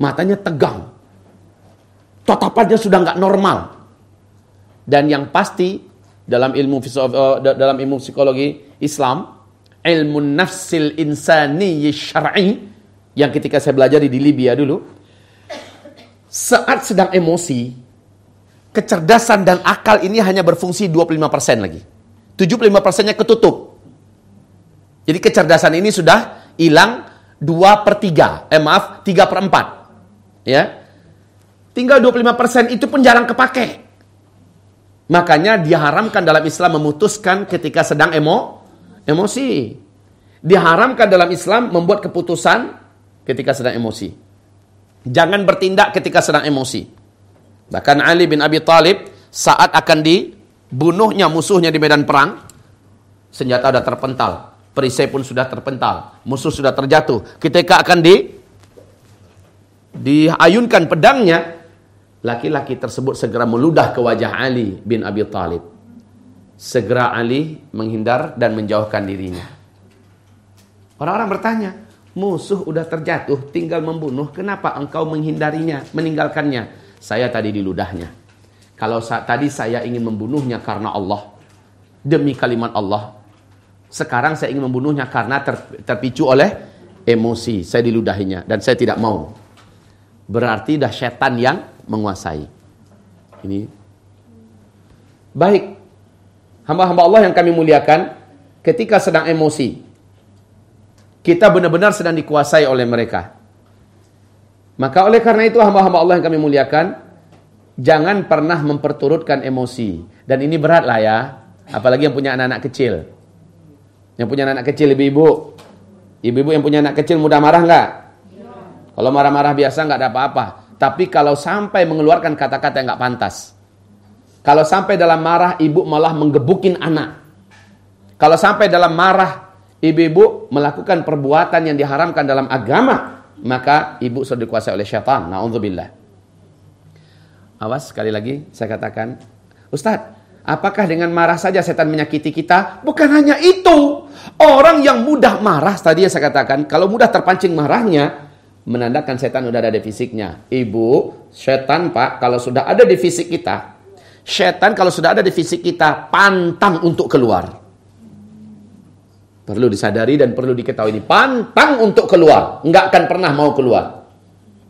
Matanya tegang. Tatapannya sudah nggak normal. Dan yang pasti dalam ilmu uh, dalam ilmu psikologi Islam, ilmu nafsil insani syar'i yang ketika saya belajar di Libya dulu, saat sedang emosi, kecerdasan dan akal ini hanya berfungsi 25% lagi. 75%-nya ketutup. Jadi kecerdasan ini sudah hilang 2 per 3. Eh maaf, 3 per 4. Ya. Tinggal 25% itu pun jarang kepake. Makanya diharamkan dalam Islam memutuskan ketika sedang emo, emosi. Diharamkan dalam Islam membuat keputusan ketika sedang emosi. Jangan bertindak ketika sedang emosi. Bahkan Ali bin Abi Thalib saat akan dibunuhnya musuhnya di medan perang, senjata sudah terpental perisai pun sudah terpental, musuh sudah terjatuh. Ketika akan di diayunkan pedangnya, laki-laki tersebut segera meludah ke wajah Ali bin Abi Thalib. Segera Ali menghindar dan menjauhkan dirinya. Orang-orang bertanya, musuh sudah terjatuh, tinggal membunuh, kenapa engkau menghindarinya, meninggalkannya? Saya tadi di ludahnya. Kalau tadi saya ingin membunuhnya karena Allah, demi kalimat Allah, sekarang saya ingin membunuhnya karena ter, terpicu oleh emosi. Saya diludahinya dan saya tidak mau. Berarti dah setan yang menguasai. Ini baik. Hamba-hamba Allah yang kami muliakan ketika sedang emosi kita benar-benar sedang dikuasai oleh mereka. Maka oleh karena itu hamba-hamba Allah yang kami muliakan jangan pernah memperturutkan emosi dan ini berat lah ya apalagi yang punya anak-anak kecil yang punya anak kecil ibu-ibu. Ibu-ibu yang punya anak kecil mudah marah nggak? Kalau marah-marah biasa nggak ada apa-apa. Tapi kalau sampai mengeluarkan kata-kata yang nggak pantas. Kalau sampai dalam marah ibu malah menggebukin anak. Kalau sampai dalam marah ibu-ibu melakukan perbuatan yang diharamkan dalam agama, maka ibu sudah dikuasai oleh syaitan. Nauzubillah. Awas sekali lagi saya katakan, Ustadz, Apakah dengan marah saja setan menyakiti kita? Bukan hanya itu. Orang yang mudah marah, tadi yang saya katakan, kalau mudah terpancing marahnya, menandakan setan sudah ada di fisiknya. Ibu, setan pak, kalau sudah ada di fisik kita, setan kalau sudah ada di fisik kita, pantang untuk keluar. Perlu disadari dan perlu diketahui ini. Pantang untuk keluar. Enggak akan pernah mau keluar.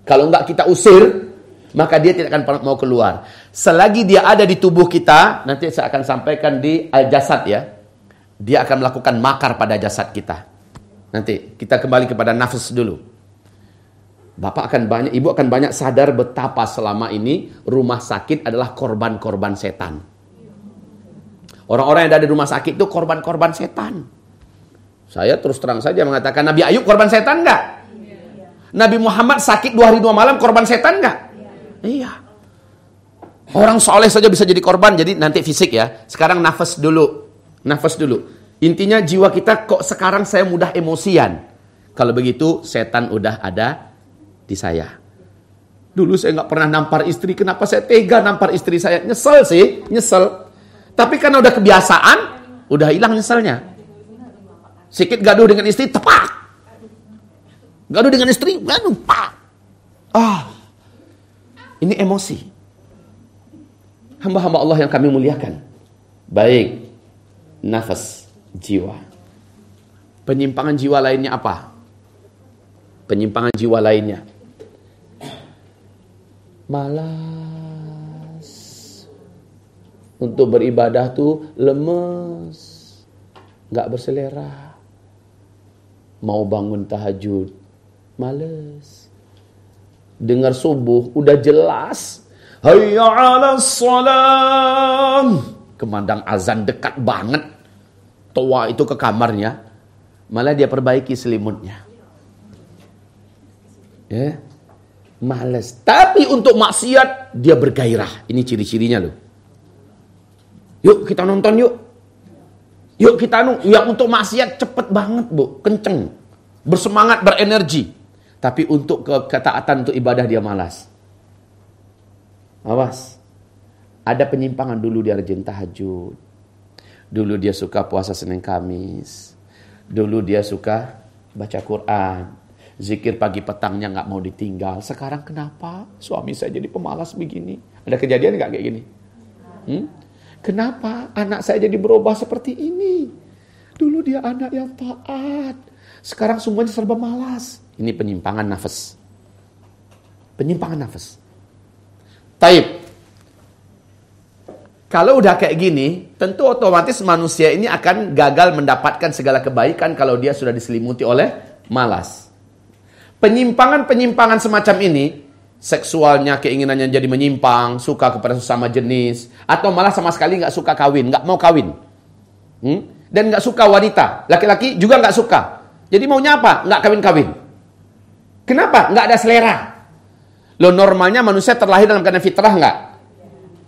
Kalau enggak kita usir, maka dia tidak akan pernah mau keluar. Selagi dia ada di tubuh kita, nanti saya akan sampaikan di al-jasad ya. Dia akan melakukan makar pada jasad kita. Nanti kita kembali kepada nafas dulu. Bapak akan banyak, ibu akan banyak sadar betapa selama ini rumah sakit adalah korban-korban setan. Orang-orang yang ada di rumah sakit itu korban-korban setan. Saya terus terang saja mengatakan Nabi Ayub korban setan enggak? Nabi Muhammad sakit dua hari dua malam korban setan enggak? Iya. Orang soleh saja bisa jadi korban, jadi nanti fisik ya. Sekarang nafas dulu. Nafas dulu. Intinya jiwa kita kok sekarang saya mudah emosian. Kalau begitu setan udah ada di saya. Dulu saya nggak pernah nampar istri, kenapa saya tega nampar istri saya? Nyesel sih, nyesel. Tapi karena udah kebiasaan, udah hilang nyeselnya. Sikit gaduh dengan istri, tepak. Gaduh dengan istri, gaduh, pak. Ah, ini emosi. Hamba-hamba Allah yang kami muliakan. Baik, nafas, jiwa. Penyimpangan jiwa lainnya apa? Penyimpangan jiwa lainnya. Malas. Untuk beribadah tuh lemes. Gak berselera. Mau bangun tahajud. Males dengar subuh udah jelas hayya 'ala salam. Kemandang azan dekat banget. Tua itu ke kamarnya. Malah dia perbaiki selimutnya. Ya. Males. Tapi untuk maksiat dia bergairah. Ini ciri-cirinya loh. Yuk kita nonton yuk. Yuk kita nu. Yang untuk maksiat cepet banget bu. Kenceng. Bersemangat berenergi. Tapi untuk ke ketaatan untuk ibadah dia malas. Awas. Ada penyimpangan dulu dia rajin tahajud. Dulu dia suka puasa Senin Kamis. Dulu dia suka baca Quran. Zikir pagi petangnya nggak mau ditinggal. Sekarang kenapa suami saya jadi pemalas begini? Ada kejadian nggak kayak gini? Hmm? Kenapa anak saya jadi berubah seperti ini? Dulu dia anak yang taat. Sekarang semuanya serba malas. Ini penyimpangan nafas. Penyimpangan nafas. Taib. Kalau udah kayak gini, tentu otomatis manusia ini akan gagal mendapatkan segala kebaikan kalau dia sudah diselimuti oleh malas. Penyimpangan-penyimpangan semacam ini, seksualnya keinginannya jadi menyimpang, suka kepada sesama jenis, atau malah sama sekali nggak suka kawin, nggak mau kawin, hmm? dan nggak suka wanita, laki-laki juga nggak suka. Jadi maunya apa? Nggak kawin-kawin. Kenapa? Nggak ada selera. Lo normalnya manusia terlahir dalam keadaan fitrah nggak?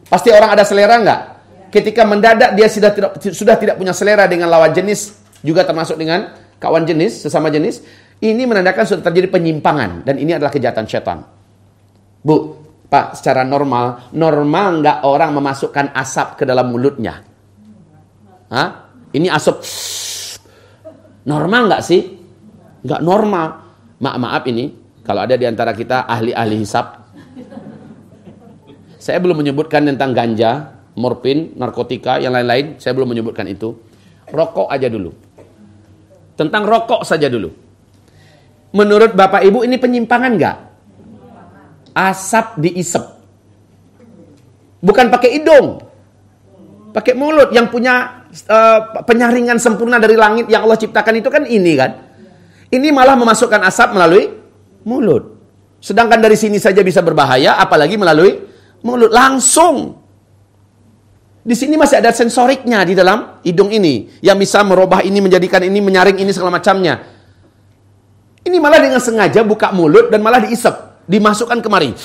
Pasti orang ada selera nggak? Ketika mendadak dia sudah tidak sudah tidak punya selera dengan lawan jenis, juga termasuk dengan kawan jenis, sesama jenis, ini menandakan sudah terjadi penyimpangan dan ini adalah kejahatan setan. Bu, Pak, secara normal, normal nggak orang memasukkan asap ke dalam mulutnya? Hah? Ini asap normal nggak sih? Nggak normal. Maaf maaf ini, kalau ada di antara kita ahli-ahli hisap. Saya belum menyebutkan tentang ganja, morfin, narkotika, yang lain-lain. Saya belum menyebutkan itu. Rokok aja dulu. Tentang rokok saja dulu. Menurut Bapak Ibu ini penyimpangan nggak? Asap diisep. Bukan pakai hidung. Pakai mulut yang punya uh, penyaringan sempurna dari langit yang Allah ciptakan itu kan ini kan. Ini malah memasukkan asap melalui mulut. Sedangkan dari sini saja bisa berbahaya, apalagi melalui mulut. Langsung. Di sini masih ada sensoriknya di dalam hidung ini. Yang bisa merubah ini, menjadikan ini, menyaring ini, segala macamnya. Ini malah dengan sengaja buka mulut dan malah diisep. Dimasukkan kemari.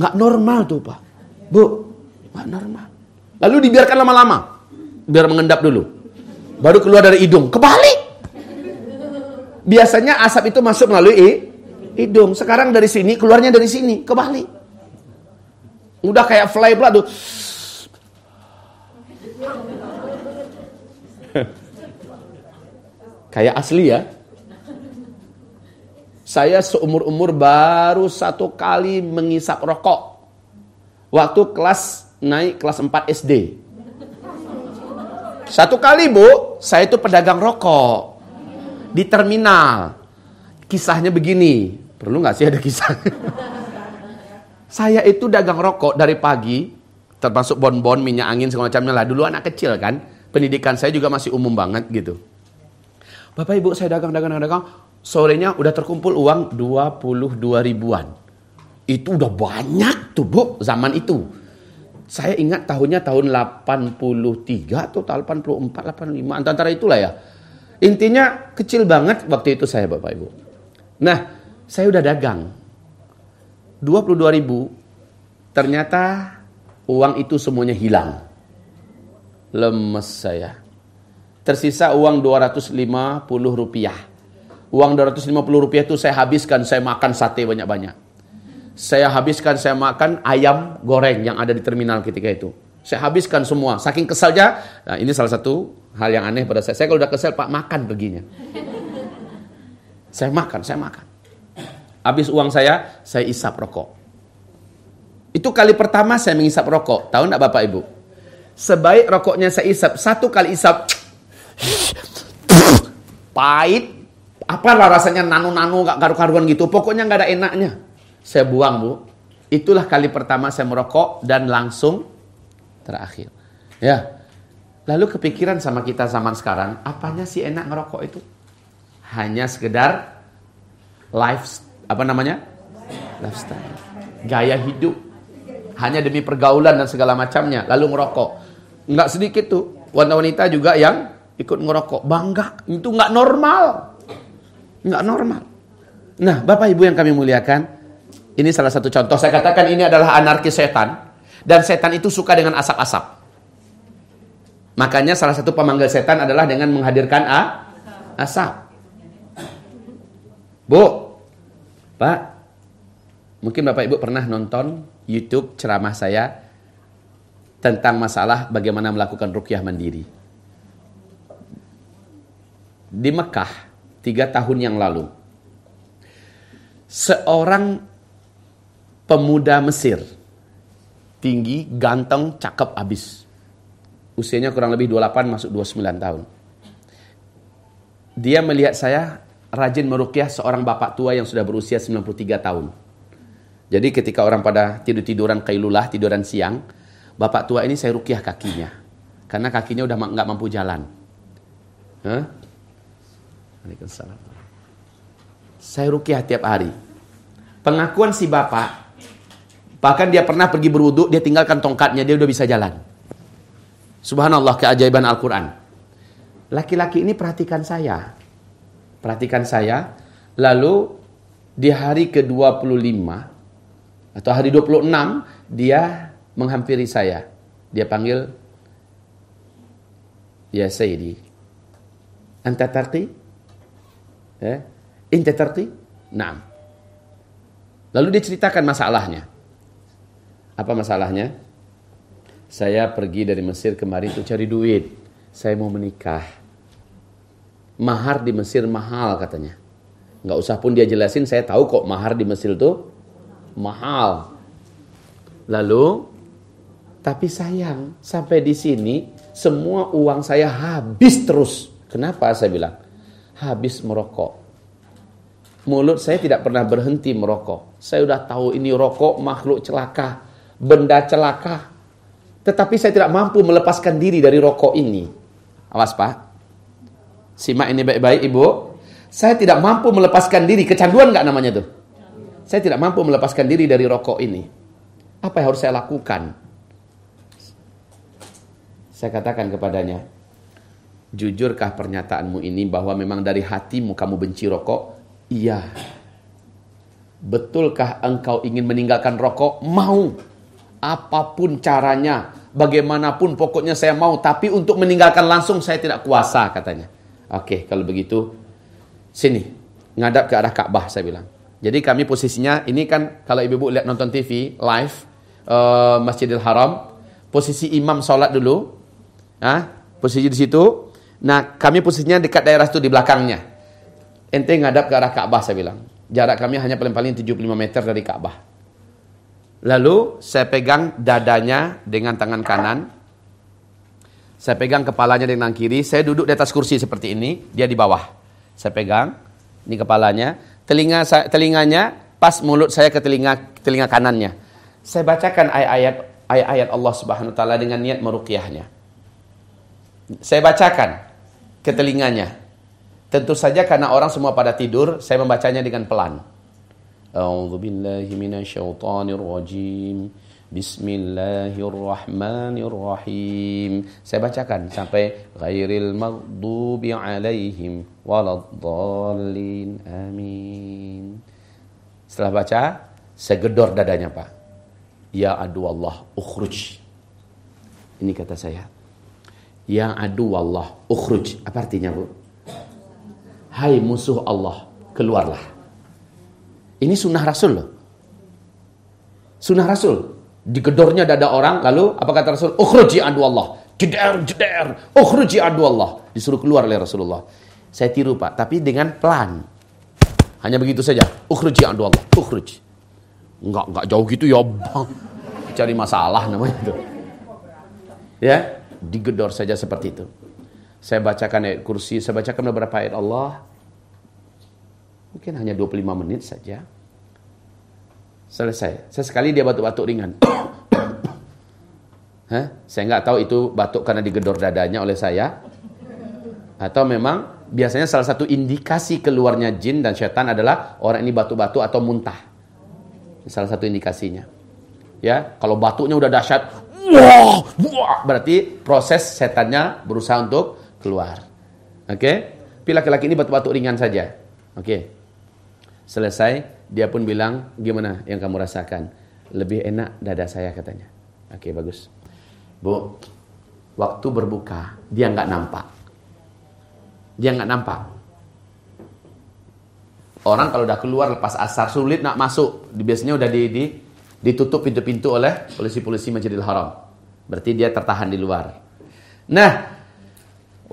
Nggak normal tuh Pak. Bu, nggak normal. Lalu dibiarkan lama-lama. Biar mengendap dulu. Baru keluar dari hidung. Kebalik. Biasanya asap itu masuk melalui hidung. Sekarang dari sini, keluarnya dari sini, ke Bali. Udah kayak fly blood tuh. Kayak asli ya. Saya seumur-umur baru satu kali mengisap rokok. Waktu kelas naik kelas 4 SD. Satu kali bu, saya itu pedagang rokok. Di terminal. Kisahnya begini. Perlu nggak sih ada kisah? saya itu dagang rokok dari pagi. Termasuk bonbon, minyak angin, segala macamnya lah. Dulu anak kecil kan. Pendidikan saya juga masih umum banget gitu. Bapak ibu saya dagang, dagang, dagang, sorenya udah terkumpul uang 22 ribuan. Itu udah banyak tuh bu, zaman itu. Saya ingat tahunnya tahun 83 atau tahun 84, 85, antara itulah ya. Intinya kecil banget waktu itu saya bapak ibu. Nah, saya udah dagang. 22 ribu, ternyata uang itu semuanya hilang. Lemes saya tersisa uang 250 rupiah. Uang 250 rupiah itu saya habiskan, saya makan sate banyak-banyak. Saya habiskan, saya makan ayam goreng yang ada di terminal ketika itu. Saya habiskan semua, saking kesalnya. Nah, ini salah satu hal yang aneh pada saya. Saya kalau udah kesel, Pak, makan perginya. Saya makan, saya makan. Habis uang saya, saya isap rokok. Itu kali pertama saya mengisap rokok. Tahu enggak Bapak Ibu? Sebaik rokoknya saya isap, satu kali isap, Pahit. Apalah rasanya nanu-nanu gak karu-karuan gitu. Pokoknya gak ada enaknya. Saya buang bu. Itulah kali pertama saya merokok dan langsung terakhir. Ya. Lalu kepikiran sama kita zaman sekarang, apanya sih enak ngerokok itu? Hanya sekedar life apa namanya? lifestyle. Gaya hidup. Hanya demi pergaulan dan segala macamnya, lalu ngerokok. Enggak sedikit tuh wanita-wanita juga yang ikut ngerokok. Bangga. Itu nggak normal. Nggak normal. Nah, Bapak Ibu yang kami muliakan, ini salah satu contoh. Saya katakan ini adalah anarkis setan. Dan setan itu suka dengan asap-asap. Makanya salah satu pemanggil setan adalah dengan menghadirkan a, asap. Bu, Pak, mungkin Bapak Ibu pernah nonton YouTube ceramah saya tentang masalah bagaimana melakukan rukyah mandiri di Mekah tiga tahun yang lalu. Seorang pemuda Mesir, tinggi, ganteng, cakep abis. Usianya kurang lebih 28 masuk 29 tahun. Dia melihat saya rajin merukyah seorang bapak tua yang sudah berusia 93 tahun. Jadi ketika orang pada tidur-tiduran kailulah, tiduran siang, bapak tua ini saya rukyah kakinya. Karena kakinya udah nggak mampu jalan. Huh? Saya rukyah tiap hari. Pengakuan si bapak, bahkan dia pernah pergi berwudhu, dia tinggalkan tongkatnya, dia udah bisa jalan. Subhanallah keajaiban Al-Quran. Laki-laki ini perhatikan saya. Perhatikan saya. Lalu di hari ke-25 atau hari 26 dia menghampiri saya. Dia panggil Ya Sayyidi. Anta taqi? Ya. Inta tarqi? Naam. Lalu dia ceritakan masalahnya. Apa masalahnya? Saya pergi dari Mesir kemarin untuk cari duit. Saya mau menikah. Mahar di Mesir mahal katanya. Nggak usah pun dia jelasin, saya tahu kok mahar di Mesir itu mahal. Lalu, tapi sayang, sampai di sini semua uang saya habis terus. Kenapa saya bilang? habis merokok. Mulut saya tidak pernah berhenti merokok. Saya sudah tahu ini rokok makhluk celaka, benda celaka. Tetapi saya tidak mampu melepaskan diri dari rokok ini. Awas Pak. Simak ini baik-baik Ibu. Saya tidak mampu melepaskan diri. Kecanduan nggak namanya tuh? Saya tidak mampu melepaskan diri dari rokok ini. Apa yang harus saya lakukan? Saya katakan kepadanya, Jujurkah pernyataanmu ini bahwa memang dari hatimu kamu benci rokok? Iya. Betulkah engkau ingin meninggalkan rokok? Mau. Apa pun caranya, bagaimanapun pokoknya saya mau. Tapi untuk meninggalkan langsung saya tidak kuasa katanya. Oke, kalau begitu sini ngadap ke arah Ka'bah saya bilang. Jadi kami posisinya ini kan kalau ibu-ibu lihat nonton TV live uh, Masjidil Haram, posisi imam sholat dulu, Ah, posisi di situ. Nah, kami posisinya dekat daerah itu di belakangnya. Ente ngadap ke arah Ka'bah saya bilang. Jarak kami hanya paling-paling 75 meter dari Ka'bah. Lalu saya pegang dadanya dengan tangan kanan. Saya pegang kepalanya dengan kiri. Saya duduk di atas kursi seperti ini. Dia di bawah. Saya pegang. Ini kepalanya. Telinga saya, telinganya pas mulut saya ke telinga telinga kanannya. Saya bacakan ayat-ayat ayat-ayat Allah Subhanahu wa taala dengan niat meruqyahnya. Saya bacakan ke telinganya. Tentu saja karena orang semua pada tidur, saya membacanya dengan pelan. A'udzu billahi minasyaitonir rajim. Bismillahirrahmanirrahim. Saya bacakan sampai ghairil maghdubi alaihim waladdallin. Amin. Setelah baca, saya gedor dadanya, Pak. Ya adu Allah, ukhruj. Ini kata saya. Ya adu Allah, ukhruj. Apa artinya, Bu? Hai musuh Allah, keluarlah. Ini sunnah Rasul loh. Sunnah Rasul. Digedornya dada orang, lalu apa kata Rasul? Ukhruj ya adu Allah. Jeder, jeder. Ukhruj ya adu Allah. Disuruh keluar oleh Rasulullah. Saya tiru Pak, tapi dengan pelan. Hanya begitu saja. Ukhruj ya adu Allah. Ukhruj. Enggak, enggak jauh gitu ya bang. Cari masalah namanya itu. Ya, digedor saja seperti itu. Saya bacakan ayat kursi, saya bacakan beberapa ayat Allah. Mungkin hanya 25 menit saja. Selesai. Saya sekali dia batuk-batuk ringan. Hah? Saya nggak tahu itu batuk karena digedor dadanya oleh saya. Atau memang biasanya salah satu indikasi keluarnya jin dan setan adalah orang ini batuk-batuk atau muntah. Salah satu indikasinya. Ya, kalau batuknya udah dahsyat, wah, wah, berarti proses setannya berusaha untuk keluar. Oke? Okay? Tapi laki-laki ini batuk-batuk ringan saja. Oke. Okay. Selesai, dia pun bilang, gimana yang kamu rasakan? Lebih enak dada saya katanya. Oke, okay, bagus. Bu, waktu berbuka, dia nggak nampak. Dia nggak nampak. Orang kalau udah keluar lepas asar sulit nak masuk. Biasanya udah di, di ditutup pintu-pintu oleh polisi-polisi Masjidil Haram. Berarti dia tertahan di luar. Nah,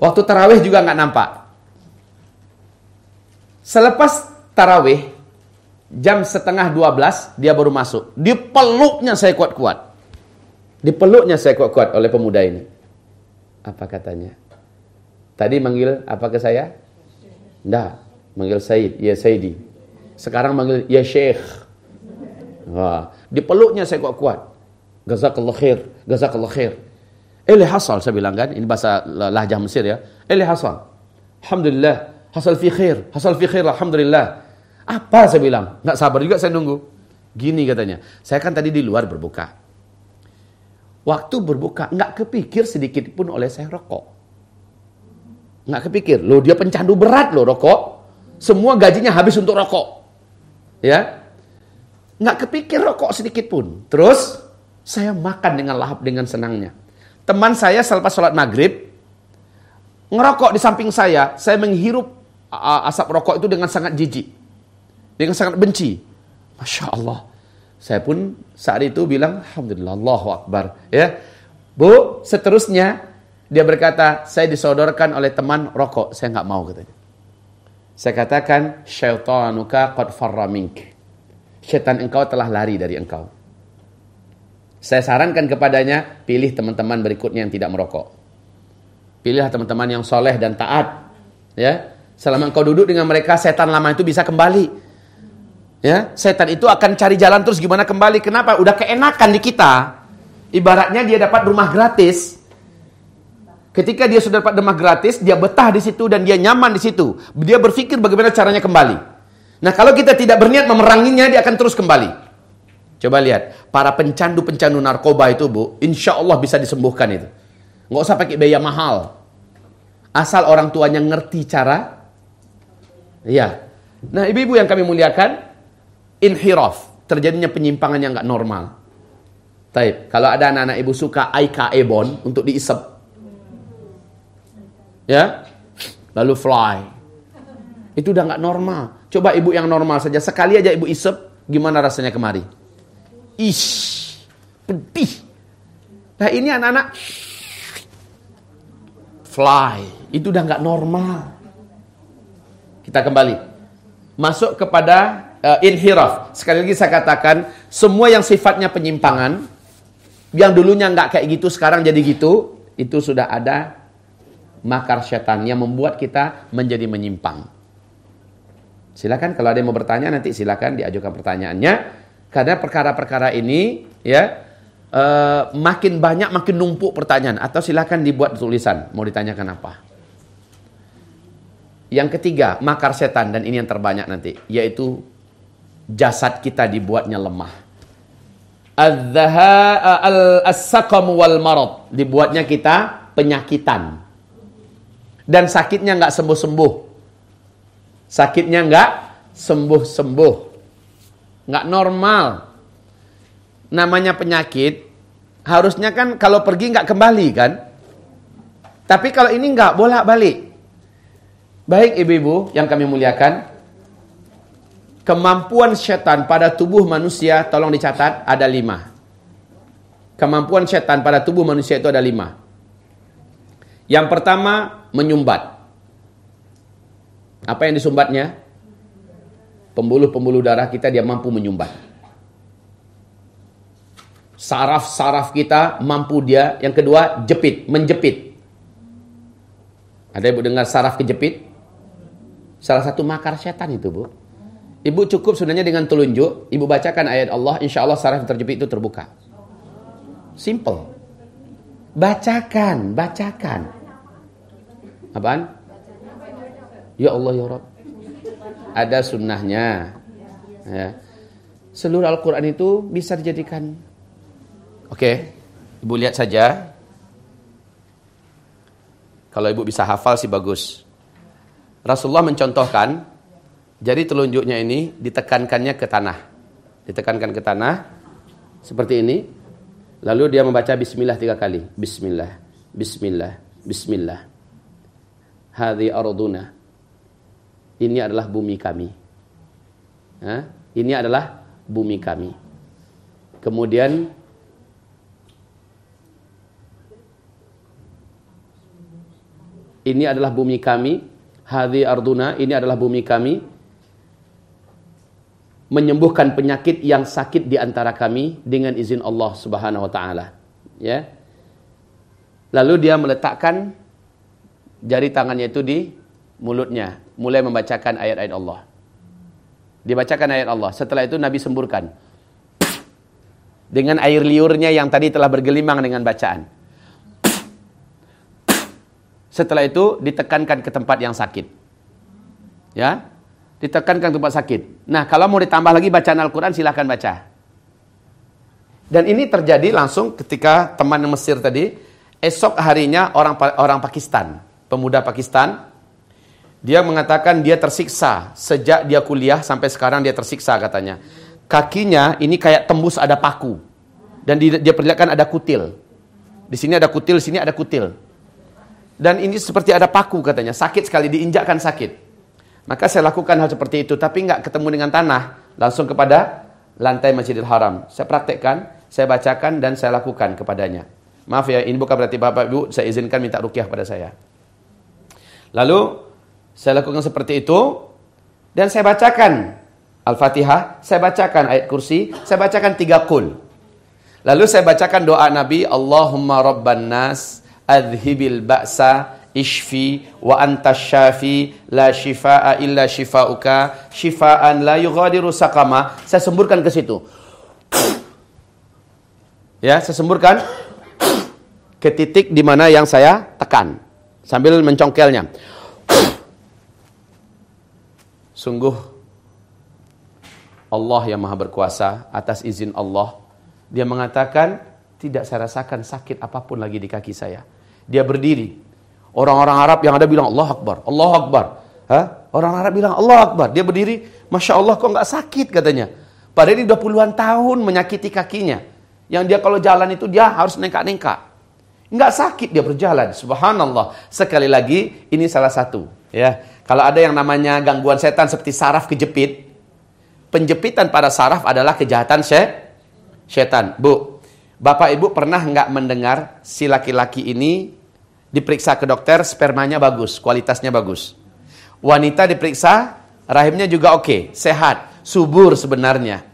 waktu tarawih juga nggak nampak. Selepas tarawih, jam setengah 12, dia baru masuk. Di peluknya saya kuat-kuat. Di peluknya saya kuat-kuat oleh pemuda ini. Apa katanya? Tadi manggil apa ke saya? Enggak. Manggil Said, ya Saidi. Sekarang manggil ya Syekh. Wah, dipeluknya saya kuat-kuat. Jazakallah khair, jazakallah khair. Eli hasal saya bilang kan, ini bahasa lahjah Mesir ya. Eli hasal. Alhamdulillah, hasal fi khair, hasal fi khair, alhamdulillah. Apa saya bilang? Nggak sabar juga saya nunggu. Gini katanya, saya kan tadi di luar berbuka. Waktu berbuka, nggak kepikir sedikit pun oleh saya rokok. Nggak kepikir, loh dia pencandu berat loh rokok. Semua gajinya habis untuk rokok. Ya. Nggak kepikir rokok sedikit pun. Terus saya makan dengan lahap dengan senangnya. Teman saya selepas sholat maghrib ngerokok di samping saya. Saya menghirup asap rokok itu dengan sangat jijik. Dengan sangat benci. Masya Allah. Saya pun saat itu bilang, Alhamdulillah, Allahu Akbar. Ya. Bu, seterusnya dia berkata, saya disodorkan oleh teman rokok. Saya nggak mau katanya. Saya katakan, syaitanuka qad farra mink. Syaitan engkau telah lari dari engkau. Saya sarankan kepadanya, pilih teman-teman berikutnya yang tidak merokok. Pilihlah teman-teman yang soleh dan taat. Ya, Selama engkau duduk dengan mereka, setan lama itu bisa kembali. Ya, setan itu akan cari jalan terus gimana kembali. Kenapa? Udah keenakan di kita. Ibaratnya dia dapat rumah gratis. Ketika dia sudah dapat rumah gratis, dia betah di situ dan dia nyaman di situ. Dia berpikir bagaimana caranya kembali. Nah, kalau kita tidak berniat memeranginya, dia akan terus kembali. Coba lihat, para pencandu-pencandu narkoba itu, Bu, insya Allah bisa disembuhkan itu. Nggak usah pakai biaya mahal. Asal orang tuanya ngerti cara. Iya. Nah, ibu-ibu yang kami muliakan, inhiraf, terjadinya penyimpangan yang nggak normal. Taib. Kalau ada anak-anak ibu suka Aika Ebon untuk diisep, ya lalu fly itu udah nggak normal coba ibu yang normal saja sekali aja ibu isep gimana rasanya kemari ish pedih nah ini anak-anak fly. Itu udah nggak normal. Kita kembali. Masuk kepada uh, inhiraf. Sekali lagi saya katakan, semua yang sifatnya penyimpangan, yang dulunya nggak kayak gitu, sekarang jadi gitu, itu sudah ada makar setan yang membuat kita menjadi menyimpang. Silakan kalau ada yang mau bertanya nanti silakan diajukan pertanyaannya. Karena perkara-perkara ini ya uh, makin banyak makin numpuk pertanyaan atau silakan dibuat tulisan mau ditanyakan apa. Yang ketiga, makar setan dan ini yang terbanyak nanti yaitu jasad kita dibuatnya lemah. Al-saqam wal marad dibuatnya kita penyakitan. Dan sakitnya nggak sembuh-sembuh. Sakitnya nggak sembuh-sembuh. Nggak normal. Namanya penyakit, harusnya kan kalau pergi nggak kembali kan? Tapi kalau ini nggak bolak-balik. Baik ibu-ibu yang kami muliakan, Kemampuan setan pada tubuh manusia, tolong dicatat, ada lima. Kemampuan setan pada tubuh manusia itu ada lima. Yang pertama, menyumbat. Apa yang disumbatnya? Pembuluh-pembuluh darah kita dia mampu menyumbat. Saraf-saraf kita mampu dia. Yang kedua, jepit, menjepit. Ada ibu dengar saraf kejepit? Salah satu makar setan itu, Bu. Ibu cukup sebenarnya dengan telunjuk, ibu bacakan ayat Allah, insya Allah saraf terjepit itu terbuka. Simple. Bacakan, bacakan. Apaan? Ya Allah ya Rabb. Ada sunnahnya. Ya. Seluruh Al-Quran itu bisa dijadikan. Oke, ibu lihat saja. Kalau ibu bisa hafal sih bagus. Rasulullah mencontohkan jadi telunjuknya ini ditekankannya ke tanah. Ditekankan ke tanah seperti ini. Lalu dia membaca bismillah tiga kali. Bismillah, bismillah, bismillah. Hadhi arduna. Ini adalah bumi kami. Hah? Ini adalah bumi kami. Kemudian ini adalah bumi kami. Hadhi arduna, ini adalah bumi kami menyembuhkan penyakit yang sakit di antara kami dengan izin Allah Subhanahu wa taala. Ya. Lalu dia meletakkan jari tangannya itu di mulutnya, mulai membacakan ayat-ayat Allah. Dibacakan ayat Allah. Setelah itu Nabi semburkan. Dengan air liurnya yang tadi telah bergelimang dengan bacaan. Setelah itu ditekankan ke tempat yang sakit. Ya, ditekankan tempat sakit. Nah, kalau mau ditambah lagi bacaan Al-Quran, silahkan baca. Dan ini terjadi langsung ketika teman Mesir tadi, esok harinya orang orang Pakistan, pemuda Pakistan, dia mengatakan dia tersiksa sejak dia kuliah sampai sekarang dia tersiksa katanya. Kakinya ini kayak tembus ada paku. Dan dia, dia perlihatkan ada kutil. Di sini ada kutil, di sini ada kutil. Dan ini seperti ada paku katanya, sakit sekali, diinjakkan sakit. Maka saya lakukan hal seperti itu, tapi nggak ketemu dengan tanah, langsung kepada lantai Masjidil Haram. Saya praktekkan, saya bacakan dan saya lakukan kepadanya. Maaf ya, ini bukan berarti Bapak Ibu saya izinkan minta rukyah pada saya. Lalu saya lakukan seperti itu dan saya bacakan Al-Fatihah, saya bacakan ayat kursi, saya bacakan tiga kul. Lalu saya bacakan doa Nabi, Allahumma rabban nas, adhibil ba'sa, ishfi wa anta syafi la shifaa illa shifauka. Shifaan la yughadiru saqama. Saya semburkan ke situ. Ya saya semburkan ke titik di mana yang saya tekan. Sambil mencongkelnya. Sungguh Allah yang maha berkuasa atas izin Allah. Dia mengatakan tidak saya rasakan sakit apa pun lagi di kaki saya. Dia berdiri Orang-orang Arab yang ada bilang Allah Akbar, Allah Akbar. Hah? Orang Arab bilang Allah Akbar. Dia berdiri, Masya Allah kok nggak sakit katanya. Padahal ini udah puluhan tahun menyakiti kakinya. Yang dia kalau jalan itu dia harus nengkak-nengkak. Nggak sakit dia berjalan. Subhanallah. Sekali lagi, ini salah satu. Ya, Kalau ada yang namanya gangguan setan seperti saraf kejepit, penjepitan pada saraf adalah kejahatan setan. Bu, Bapak Ibu pernah nggak mendengar si laki-laki ini diperiksa ke dokter, spermanya bagus, kualitasnya bagus. Wanita diperiksa, rahimnya juga oke, okay, sehat, subur sebenarnya.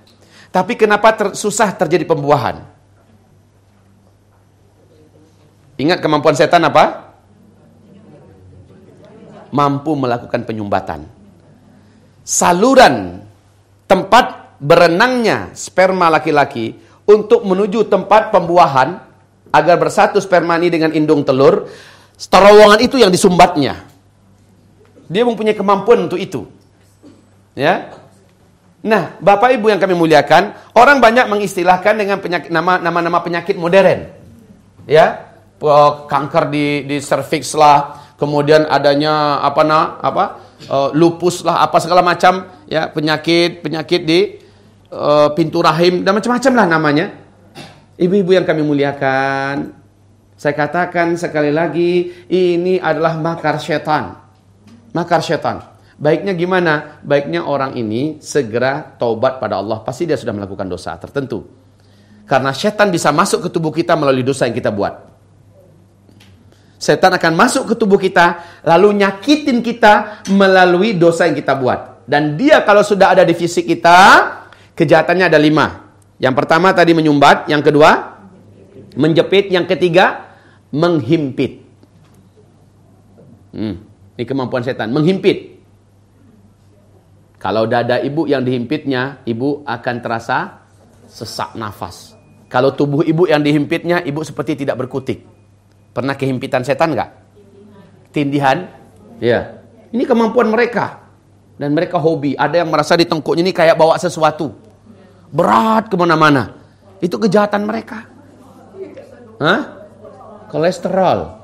Tapi kenapa ter susah terjadi pembuahan? Ingat kemampuan setan apa? Mampu melakukan penyumbatan. Saluran tempat berenangnya sperma laki-laki untuk menuju tempat pembuahan agar bersatu sperma ini dengan indung telur, terowongan itu yang disumbatnya. Dia mempunyai kemampuan untuk itu. Ya. Nah, Bapak Ibu yang kami muliakan, orang banyak mengistilahkan dengan penyakit nama-nama penyakit modern. Ya. Kanker di di serviks lah, kemudian adanya apa nah, apa? Uh, lupus lah, apa segala macam ya, penyakit-penyakit di uh, pintu rahim dan macam-macam lah namanya. Ibu-ibu yang kami muliakan, saya katakan sekali lagi, ini adalah makar setan. Makar setan. Baiknya gimana? Baiknya orang ini segera taubat pada Allah. Pasti dia sudah melakukan dosa tertentu. Karena setan bisa masuk ke tubuh kita melalui dosa yang kita buat. Setan akan masuk ke tubuh kita, lalu nyakitin kita melalui dosa yang kita buat. Dan dia kalau sudah ada di fisik kita, kejahatannya ada lima. Yang pertama tadi menyumbat, yang kedua menjepit, yang ketiga menghimpit. Hmm, ini kemampuan setan, menghimpit. Kalau dada ibu yang dihimpitnya, ibu akan terasa sesak nafas. Kalau tubuh ibu yang dihimpitnya, ibu seperti tidak berkutik. Pernah kehimpitan setan nggak? Tindihan? Ya. Ini kemampuan mereka. Dan mereka hobi. Ada yang merasa di tengkuknya ini kayak bawa sesuatu. Berat ke mana-mana. Itu kejahatan mereka. Hah? Kolesterol.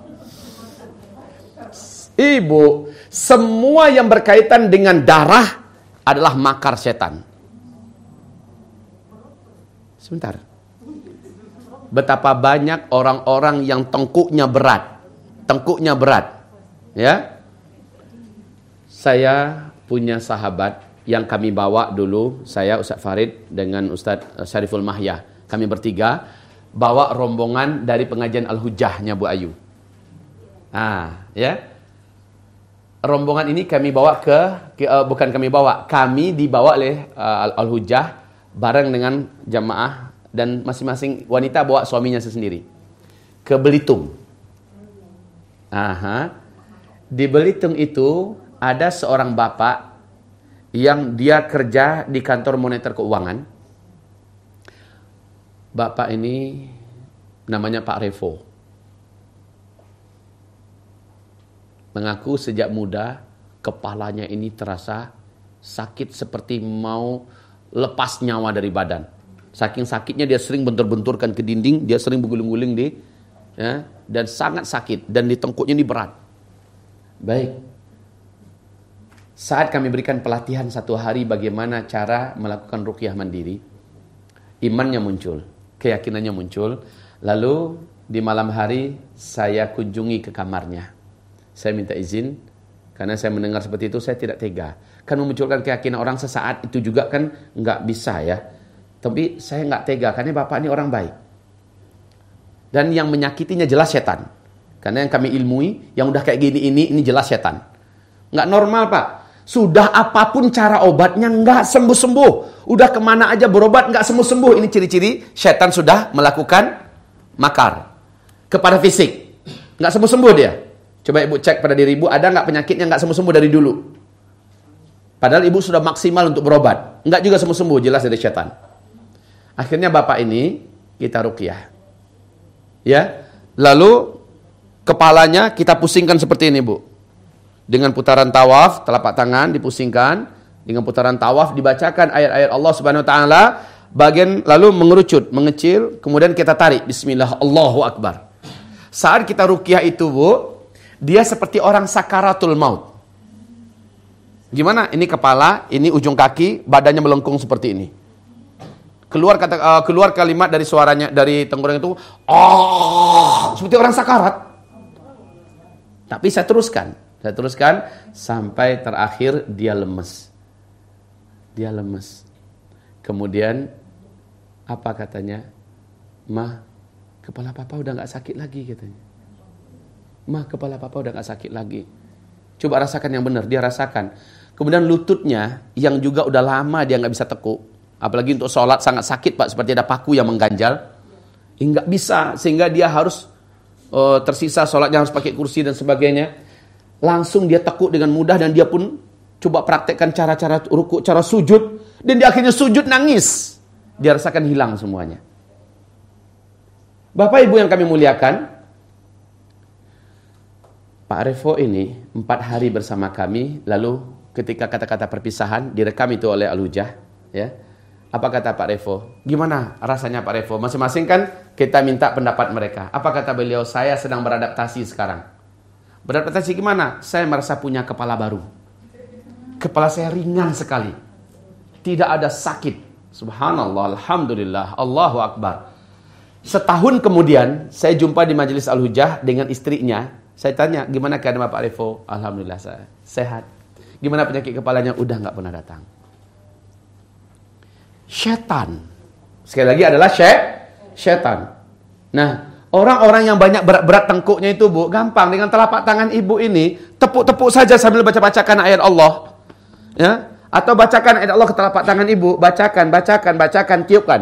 Ibu, semua yang berkaitan dengan darah adalah makar setan. Sebentar. Betapa banyak orang-orang yang tengkuknya berat. Tengkuknya berat. Ya. Saya punya sahabat yang kami bawa dulu, saya Ustaz Farid dengan Ustaz eh, Syariful Mahya. Kami bertiga bawa rombongan dari pengajian Al-Hujjahnya Bu Ayu. Ah, ya. Rombongan ini kami bawa ke, ke uh, bukan kami bawa, kami dibawa oleh uh, Al-Hujjah bareng dengan jamaah dan masing-masing wanita bawa suaminya sendiri ke Belitung. Aha. Di Belitung itu ada seorang bapak yang dia kerja di kantor moneter keuangan. Bapak ini namanya Pak Revo. Mengaku sejak muda kepalanya ini terasa sakit seperti mau lepas nyawa dari badan. Saking sakitnya dia sering bentur-benturkan ke dinding, dia sering berguling-guling di ya, dan sangat sakit dan di tengkuknya ini berat. Baik, saat kami berikan pelatihan satu hari bagaimana cara melakukan rukyah mandiri, imannya muncul, keyakinannya muncul. Lalu di malam hari saya kunjungi ke kamarnya. Saya minta izin karena saya mendengar seperti itu saya tidak tega. Kan memunculkan keyakinan orang sesaat itu juga kan nggak bisa ya. Tapi saya nggak tega karena bapak ini orang baik. Dan yang menyakitinya jelas setan. Karena yang kami ilmui, yang udah kayak gini ini, ini jelas setan. Nggak normal pak. Sudah apa pun cara obatnya nggak sembuh-sembuh. Udah ke mana aja berobat nggak sembuh-sembuh. Ini ciri-ciri setan sudah melakukan makar kepada fisik. Nggak sembuh-sembuh dia. Coba ibu cek pada diri ibu, ada nggak penyakitnya nggak sembuh-sembuh dari dulu? Padahal ibu sudah maksimal untuk berobat. Nggak juga sembuh-sembuh, jelas dari setan. Akhirnya bapak ini kita rukyah. Ya, lalu kepalanya kita pusingkan seperti ini bu dengan putaran tawaf, telapak tangan dipusingkan, dengan putaran tawaf dibacakan ayat-ayat Allah Subhanahu wa taala, bagian lalu mengerucut, mengecil, kemudian kita tarik bismillah Allahu akbar. Saat kita rukyah itu, Bu, dia seperti orang sakaratul maut. Gimana? Ini kepala, ini ujung kaki, badannya melengkung seperti ini. Keluar kata uh, keluar kalimat dari suaranya dari tenggorokan itu, oh, seperti orang sakarat. Tapi saya teruskan. Saya teruskan sampai terakhir dia lemes. Dia lemes. Kemudian apa katanya? Mah, kepala papa udah nggak sakit lagi katanya. Mah kepala papa udah gak sakit lagi. Coba rasakan yang benar, dia rasakan. Kemudian lututnya yang juga udah lama dia nggak bisa tekuk. Apalagi untuk sholat sangat sakit pak, seperti ada paku yang mengganjal. Enggak bisa, sehingga dia harus uh, tersisa sholatnya harus pakai kursi dan sebagainya. Langsung dia tekuk dengan mudah dan dia pun coba praktekkan cara-cara ruku, cara sujud. Dan dia akhirnya sujud nangis. Dia rasakan hilang semuanya. Bapak Ibu yang kami muliakan, Pak Revo ini empat hari bersama kami, lalu ketika kata-kata perpisahan direkam itu oleh Alujah, ya. Apa kata Pak Revo? Gimana rasanya Pak Revo? Masing-masing kan kita minta pendapat mereka. Apa kata beliau? Saya sedang beradaptasi sekarang. Beradaptasi gimana? Saya merasa punya kepala baru. Kepala saya ringan sekali. Tidak ada sakit. Subhanallah, Alhamdulillah, Allahu Akbar. Setahun kemudian, saya jumpa di majelis Al-Hujah dengan istrinya saya tanya, gimana keadaan Bapak Revo? Alhamdulillah saya sehat. Gimana penyakit kepalanya? Udah nggak pernah datang. Setan. Sekali lagi adalah syet, setan. Nah, orang-orang yang banyak berat-berat tengkuknya itu, Bu, gampang dengan telapak tangan ibu ini, tepuk-tepuk saja sambil baca-bacakan ayat Allah. Ya, atau bacakan ayat Allah ke telapak tangan ibu, bacakan, bacakan, bacakan, tiupkan.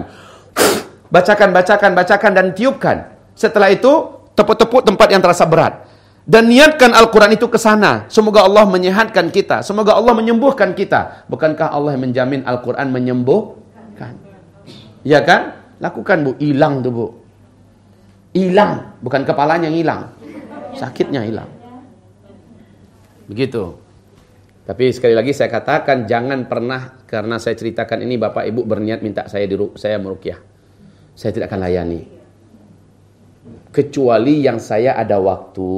Bacakan, bacakan, bacakan dan tiupkan. Setelah itu, tepuk-tepuk tempat yang terasa berat. Dan niatkan Al-Quran itu ke sana. Semoga Allah menyehatkan kita. Semoga Allah menyembuhkan kita. Bukankah Allah menjamin Al-Quran menyembuhkan? Ya kan? Lakukan bu. Hilang tuh bu. Hilang. Bukan kepalanya yang hilang. Sakitnya hilang. Begitu. Tapi sekali lagi saya katakan jangan pernah karena saya ceritakan ini Bapak Ibu berniat minta saya di saya merukyah. Saya tidak akan layani kecuali yang saya ada waktu,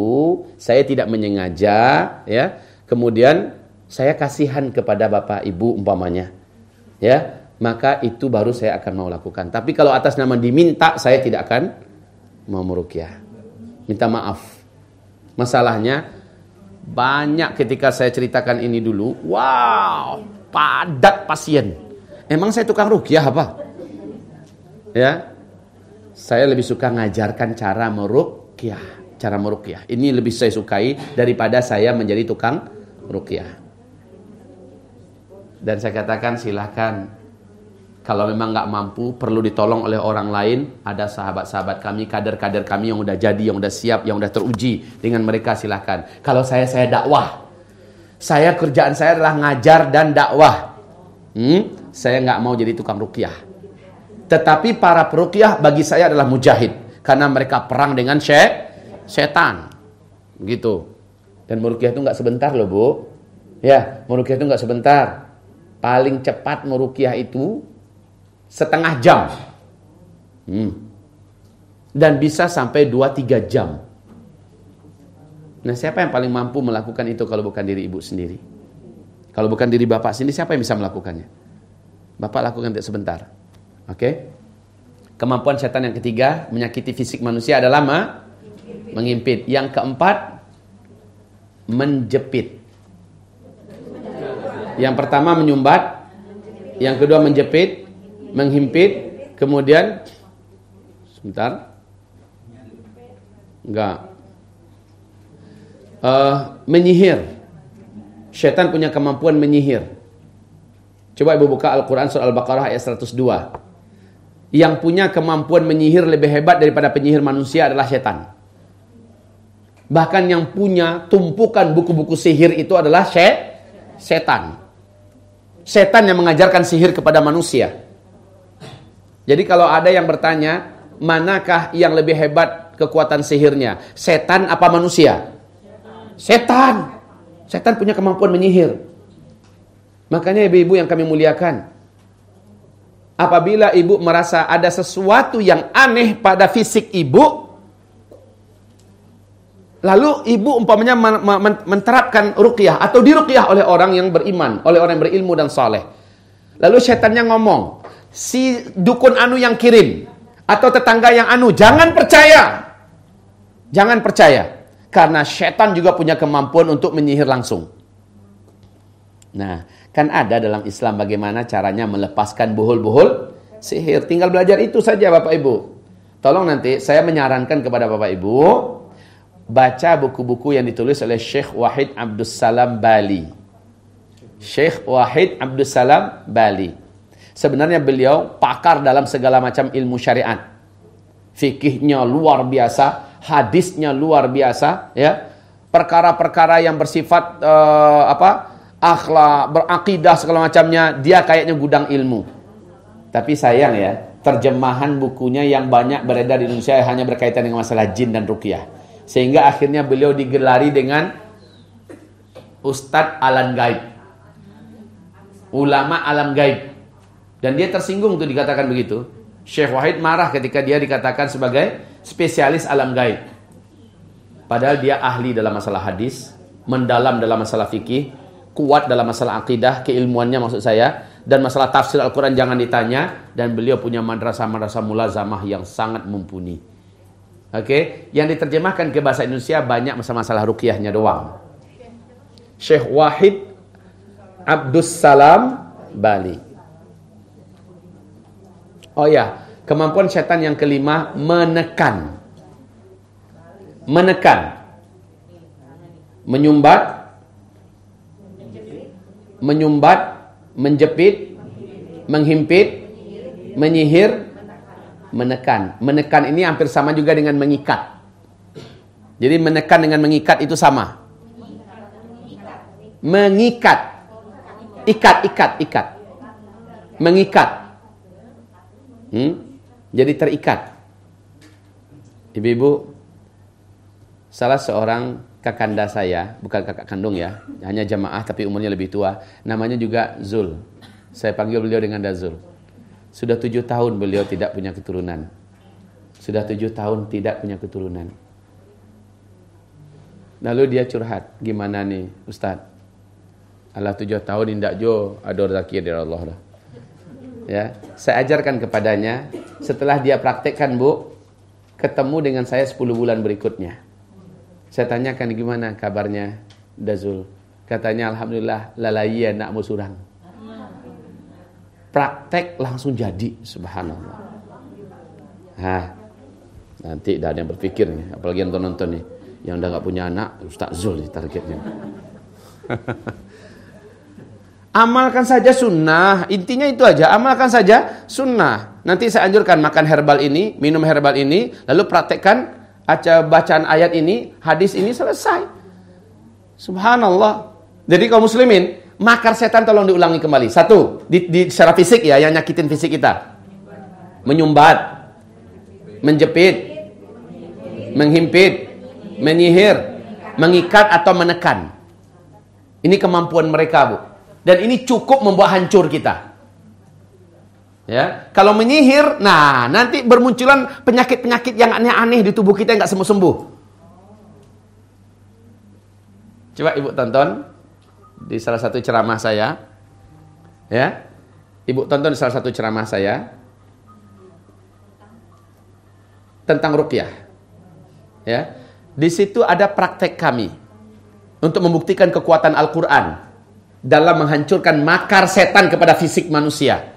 saya tidak menyengaja, ya. Kemudian saya kasihan kepada bapak ibu umpamanya, ya, maka itu baru saya akan mau lakukan. Tapi kalau atas nama diminta, saya tidak akan mau merukyah. Minta maaf. Masalahnya banyak ketika saya ceritakan ini dulu, wow, padat pasien. Emang saya tukang rukyah apa? Ya, saya lebih suka ngajarkan cara merukyah, cara merukyah. Ini lebih saya sukai daripada saya menjadi tukang rukyah. Dan saya katakan silahkan kalau memang nggak mampu perlu ditolong oleh orang lain ada sahabat-sahabat kami kader-kader kami yang udah jadi yang udah siap yang udah teruji dengan mereka silahkan kalau saya saya dakwah saya kerjaan saya adalah ngajar dan dakwah hmm? saya nggak mau jadi tukang rukyah tetapi para peruqyah bagi saya adalah mujahid karena mereka perang dengan syek, setan. Gitu. Dan meruqyah itu nggak sebentar loh, Bu. Ya, meruqyah itu nggak sebentar. Paling cepat meruqyah itu setengah jam. Hmm. Dan bisa sampai 2-3 jam. Nah, siapa yang paling mampu melakukan itu kalau bukan diri ibu sendiri? Kalau bukan diri bapak sendiri, siapa yang bisa melakukannya? Bapak lakukan tidak sebentar. Oke. Okay? Kemampuan setan yang ketiga menyakiti fisik manusia adalah ma? mengimpit. Yang keempat menjepit. Yang pertama menyumbat, yang kedua menjepit, menghimpit, kemudian sebentar. Enggak. Uh, menyihir. Setan punya kemampuan menyihir. Coba Ibu buka Al-Qur'an surah Al-Baqarah ayat 102 yang punya kemampuan menyihir lebih hebat daripada penyihir manusia adalah setan. Bahkan yang punya tumpukan buku-buku sihir itu adalah setan. Setan yang mengajarkan sihir kepada manusia. Jadi kalau ada yang bertanya, manakah yang lebih hebat kekuatan sihirnya? Setan apa manusia? Setan. Setan punya kemampuan menyihir. Makanya ibu-ibu yang kami muliakan, apabila ibu merasa ada sesuatu yang aneh pada fisik ibu, lalu ibu umpamanya menerapkan ruqyah atau diruqyah oleh orang yang beriman, oleh orang yang berilmu dan saleh. Lalu setannya ngomong, si dukun anu yang kirim atau tetangga yang anu, jangan percaya. Jangan percaya. Karena setan juga punya kemampuan untuk menyihir langsung. Nah, Kan ada dalam Islam bagaimana caranya melepaskan buhul-buhul sihir. Tinggal belajar itu saja Bapak Ibu. Tolong nanti saya menyarankan kepada Bapak Ibu baca buku-buku yang ditulis oleh Syekh Wahid Abdus Salam Bali. Syekh Wahid Abdus Salam Bali. Sebenarnya beliau pakar dalam segala macam ilmu syariat. Fikihnya luar biasa, hadisnya luar biasa, ya. Perkara-perkara yang bersifat uh, apa? akhlak, berakidah segala macamnya, dia kayaknya gudang ilmu. Tapi sayang ya, terjemahan bukunya yang banyak beredar di Indonesia hanya berkaitan dengan masalah jin dan ruqyah. Sehingga akhirnya beliau digelari dengan Ustadz Alam Gaib. Ulama alam gaib. Dan dia tersinggung tuh dikatakan begitu. Syekh Wahid marah ketika dia dikatakan sebagai spesialis alam gaib. Padahal dia ahli dalam masalah hadis, mendalam dalam masalah fikih, kuat dalam masalah akidah, keilmuannya maksud saya, dan masalah tafsir Al-Quran jangan ditanya, dan beliau punya madrasah-madrasah mulazamah yang sangat mumpuni. Oke, okay? yang diterjemahkan ke bahasa Indonesia banyak masalah-masalah rukiahnya doang. Syekh Wahid Abdus Salam Bali. Oh ya, kemampuan setan yang kelima menekan. Menekan. Menyumbat menyumbat, menjepit, menghimpit, menyihir, menekan. Menekan ini hampir sama juga dengan mengikat. Jadi menekan dengan mengikat itu sama. Mengikat. Ikat, ikat, ikat. Mengikat. Hmm? Jadi terikat. Ibu-ibu, salah seorang kakanda saya, bukan kakak kandung ya, hanya jamaah tapi umurnya lebih tua. Namanya juga Zul. Saya panggil beliau dengan Dazul. Sudah tujuh tahun beliau tidak punya keturunan. Sudah tujuh tahun tidak punya keturunan. Lalu dia curhat, gimana nih Ustaz? Allah tujuh tahun indak jo, ador zakir dari Allah lah. Ya, saya ajarkan kepadanya. Setelah dia praktekkan bu, ketemu dengan saya 10 bulan berikutnya. Saya tanyakan gimana kabarnya Dazul. Katanya Alhamdulillah lalaiya nak musurang. Praktek langsung jadi subhanallah. Hah, nanti dah ada yang berpikir nih, apalagi yang nonton nih. Yang udah gak punya anak, Ustaz Zul nih targetnya. Amalkan saja sunnah. Intinya itu aja. Amalkan saja sunnah. Nanti saya anjurkan makan herbal ini, minum herbal ini, lalu praktekkan aca bacaan ayat ini, hadis ini selesai. Subhanallah. Jadi kaum muslimin, makar setan tolong diulangi kembali. Satu, di, di secara fisik ya, yang nyakitin fisik kita. Menyumbat, menjepit, menghimpit, menyihir, mengikat atau menekan. Ini kemampuan mereka, Bu. Dan ini cukup membuat hancur kita. Ya, kalau menyihir, nah nanti bermunculan penyakit-penyakit yang aneh-aneh di tubuh kita yang nggak sembuh-sembuh. Coba ibu tonton di salah satu ceramah saya, ya, ibu tonton di salah satu ceramah saya tentang rukyah, ya. Di situ ada praktek kami untuk membuktikan kekuatan Al-Quran dalam menghancurkan makar setan kepada fisik manusia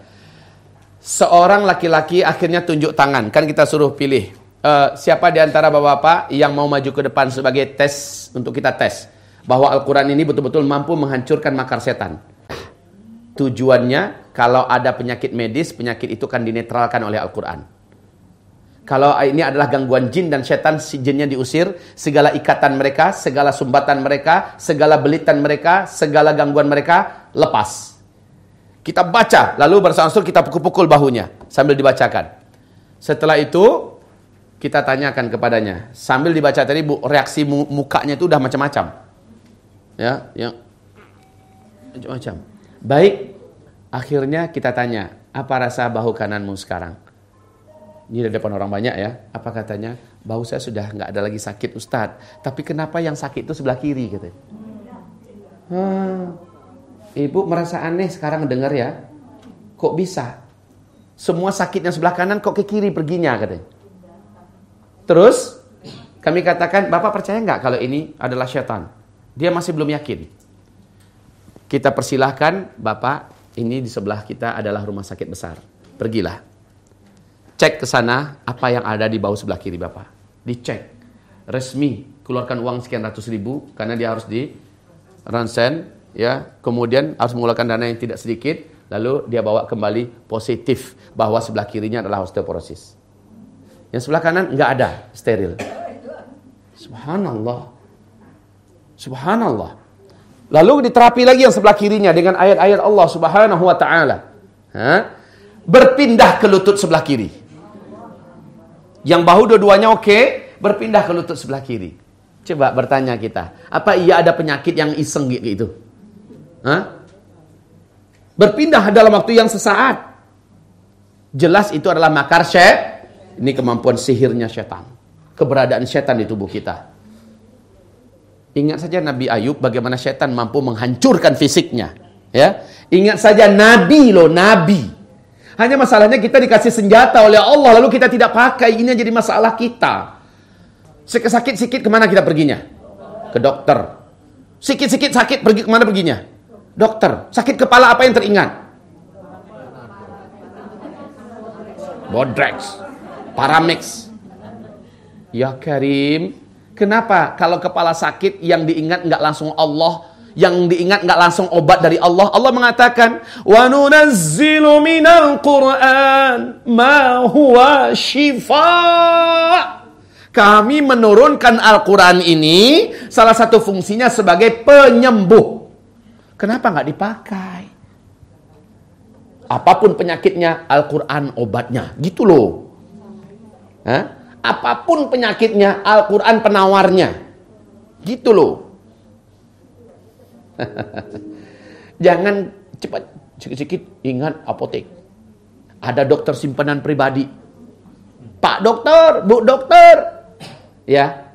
seorang laki-laki akhirnya tunjuk tangan. Kan kita suruh pilih. Uh, siapa di antara bapak-bapak yang mau maju ke depan sebagai tes untuk kita tes. Bahwa Al-Quran ini betul-betul mampu menghancurkan makar setan. Tujuannya, kalau ada penyakit medis, penyakit itu kan dinetralkan oleh Al-Quran. Kalau ini adalah gangguan jin dan setan, si jinnya diusir, segala ikatan mereka, segala sumbatan mereka, segala belitan mereka, segala gangguan mereka, lepas. Kita baca, lalu bersangsul kita pukul-pukul bahunya sambil dibacakan. Setelah itu kita tanyakan kepadanya, sambil dibaca tadi bu, reaksi mukanya itu udah macam-macam. Ya, yang macam-macam. Baik, akhirnya kita tanya, apa rasa bahu kananmu sekarang? Ini di depan orang banyak ya. Apa katanya? Bahu saya sudah nggak ada lagi sakit Ustadz. Tapi kenapa yang sakit itu sebelah kiri gitu. Hmm, Ibu merasa aneh sekarang dengar ya. Kok bisa? Semua sakitnya sebelah kanan kok ke kiri perginya katanya. Terus kami katakan, Bapak percaya nggak kalau ini adalah syaitan? Dia masih belum yakin. Kita persilahkan, Bapak, ini di sebelah kita adalah rumah sakit besar. Pergilah. Cek ke sana apa yang ada di bawah sebelah kiri Bapak. Dicek. Resmi keluarkan uang sekian ratus ribu karena dia harus di ronsen, ya. Kemudian harus mengeluarkan dana yang tidak sedikit, lalu dia bawa kembali positif bahwa sebelah kirinya adalah osteoporosis. Yang sebelah kanan nggak ada, steril. Subhanallah. Subhanallah. Lalu diterapi lagi yang sebelah kirinya dengan ayat-ayat Allah Subhanahu wa taala. Berpindah ke lutut sebelah kiri. Yang bahu dua-duanya oke, berpindah ke lutut sebelah kiri. Coba bertanya kita, apa iya ada penyakit yang iseng gitu? Hah? Berpindah dalam waktu yang sesaat. Jelas itu adalah makar syaitan. Ini kemampuan sihirnya setan. Keberadaan setan di tubuh kita. Ingat saja Nabi Ayub bagaimana setan mampu menghancurkan fisiknya. Ya, Ingat saja Nabi loh, Nabi. Hanya masalahnya kita dikasih senjata oleh Allah lalu kita tidak pakai. Ini jadi masalah kita. Sakit-sakit ke mana kita perginya? Ke dokter. Sikit-sikit sakit pergi ke mana perginya? Dokter. Sakit kepala apa yang teringat? Bodrex. Paramex. Ya Karim, kenapa kalau kepala sakit yang diingat nggak langsung Allah, yang diingat nggak langsung obat dari Allah? Allah mengatakan, "Wa nunazzilu minal Qur'an ma huwa shifa." Kami menurunkan Al-Quran ini salah satu fungsinya sebagai penyembuh. Kenapa nggak dipakai? Apa pun penyakitnya, Al-Quran obatnya. Gitu loh. Hah? Apa pun penyakitnya, Al-Quran penawarnya. Gitu loh. Jangan cepat sedikit-sedikit ingat apotek. Ada dokter simpanan pribadi. Pak dokter, Bu dokter. Ya.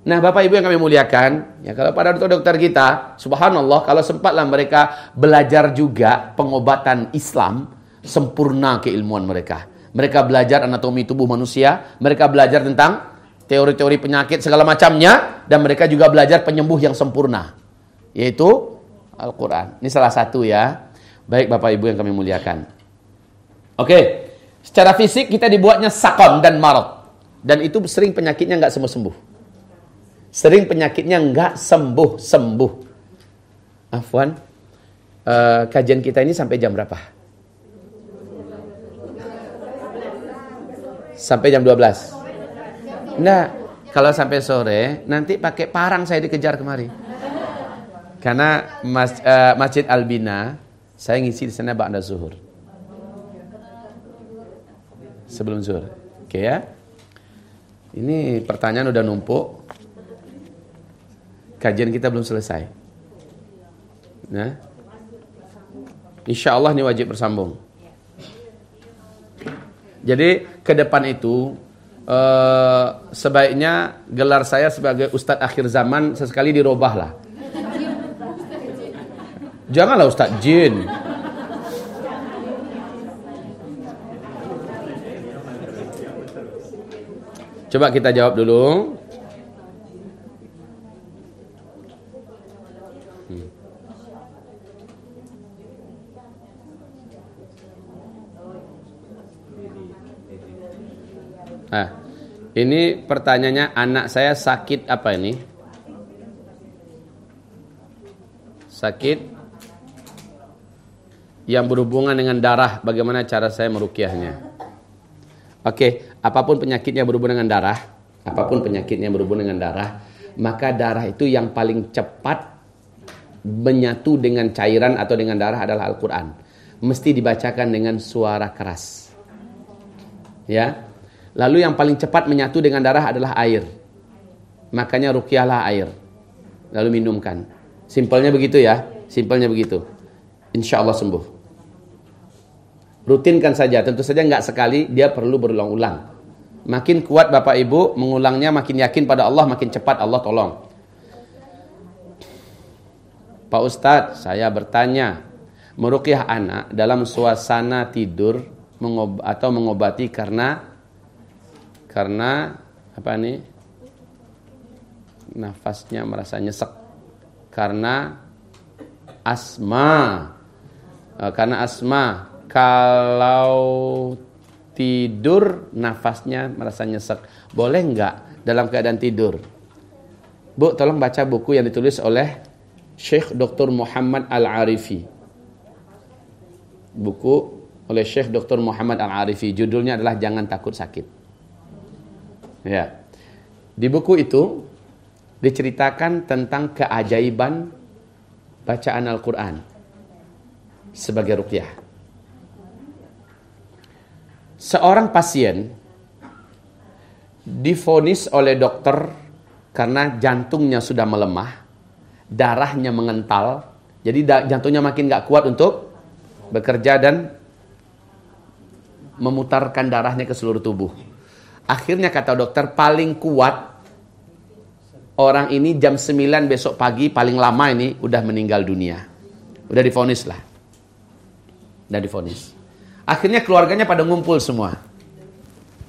Nah, Bapak Ibu yang kami muliakan, ya kalau pada dokter-dokter kita, subhanallah kalau sempatlah mereka belajar juga pengobatan Islam, sempurna keilmuan mereka. Mereka belajar anatomi tubuh manusia, mereka belajar tentang teori-teori penyakit segala macamnya, dan mereka juga belajar penyembuh yang sempurna, yaitu Al-Quran. Ini salah satu ya. Baik Bapak Ibu yang kami muliakan. Oke, secara fisik kita dibuatnya sakon dan marot. Dan itu sering penyakitnya nggak sembuh-sembuh. Sering penyakitnya nggak sembuh-sembuh. Afwan, uh, kajian kita ini sampai jam berapa? Sampai jam 12. Nah, kalau sampai sore, nanti pakai parang saya dikejar kemari. Karena mas, uh, Masjid Albina, saya ngisi di sana ba'da zuhur. Sebelum zuhur. Oke ya. Ini pertanyaan udah numpuk. Kajian kita belum selesai. Nah. Insya Allah ini wajib bersambung. Jadi ke depan itu uh, sebaiknya gelar saya sebagai Ustadz akhir zaman sesekali dirubahlah. Janganlah Ustadz Jin. Coba kita jawab dulu. Nah, ini pertanyaannya anak saya sakit apa ini? Sakit yang berhubungan dengan darah, bagaimana cara saya merukiahnya? Oke, apa pun penyakitnya berhubungan dengan darah, apa pun penyakitnya berhubungan dengan darah, maka darah itu yang paling cepat menyatu dengan cairan atau dengan darah adalah Al-Quran. Mesti dibacakan dengan suara keras. Ya, Lalu yang paling cepat menyatu dengan darah adalah air. Makanya rukyahlah air. Lalu minumkan. Simpelnya begitu ya. Simpelnya begitu. Insya Allah sembuh. Rutinkan saja. Tentu saja nggak sekali. Dia perlu berulang-ulang. Makin kuat Bapak Ibu mengulangnya makin yakin pada Allah makin cepat Allah tolong. Pak Ustadz, saya bertanya, merukyah anak dalam suasana tidur mengob atau mengobati karena karena apa nih nafasnya merasa nyesek karena asma e, karena asma kalau tidur nafasnya merasa nyesek boleh nggak dalam keadaan tidur Bu, tolong baca buku yang ditulis oleh Syekh Dr. Muhammad Al-Arifi. Buku oleh Syekh Dr. Muhammad Al-Arifi. Judulnya adalah Jangan Takut Sakit. Ya. Di buku itu diceritakan tentang keajaiban bacaan Al-Quran sebagai rukyah. Seorang pasien difonis oleh dokter karena jantungnya sudah melemah, darahnya mengental, jadi jantungnya makin gak kuat untuk bekerja dan memutarkan darahnya ke seluruh tubuh. Akhirnya kata dokter paling kuat orang ini jam 9 besok pagi paling lama ini udah meninggal dunia. Udah difonis lah. Udah difonis. Akhirnya keluarganya pada ngumpul semua.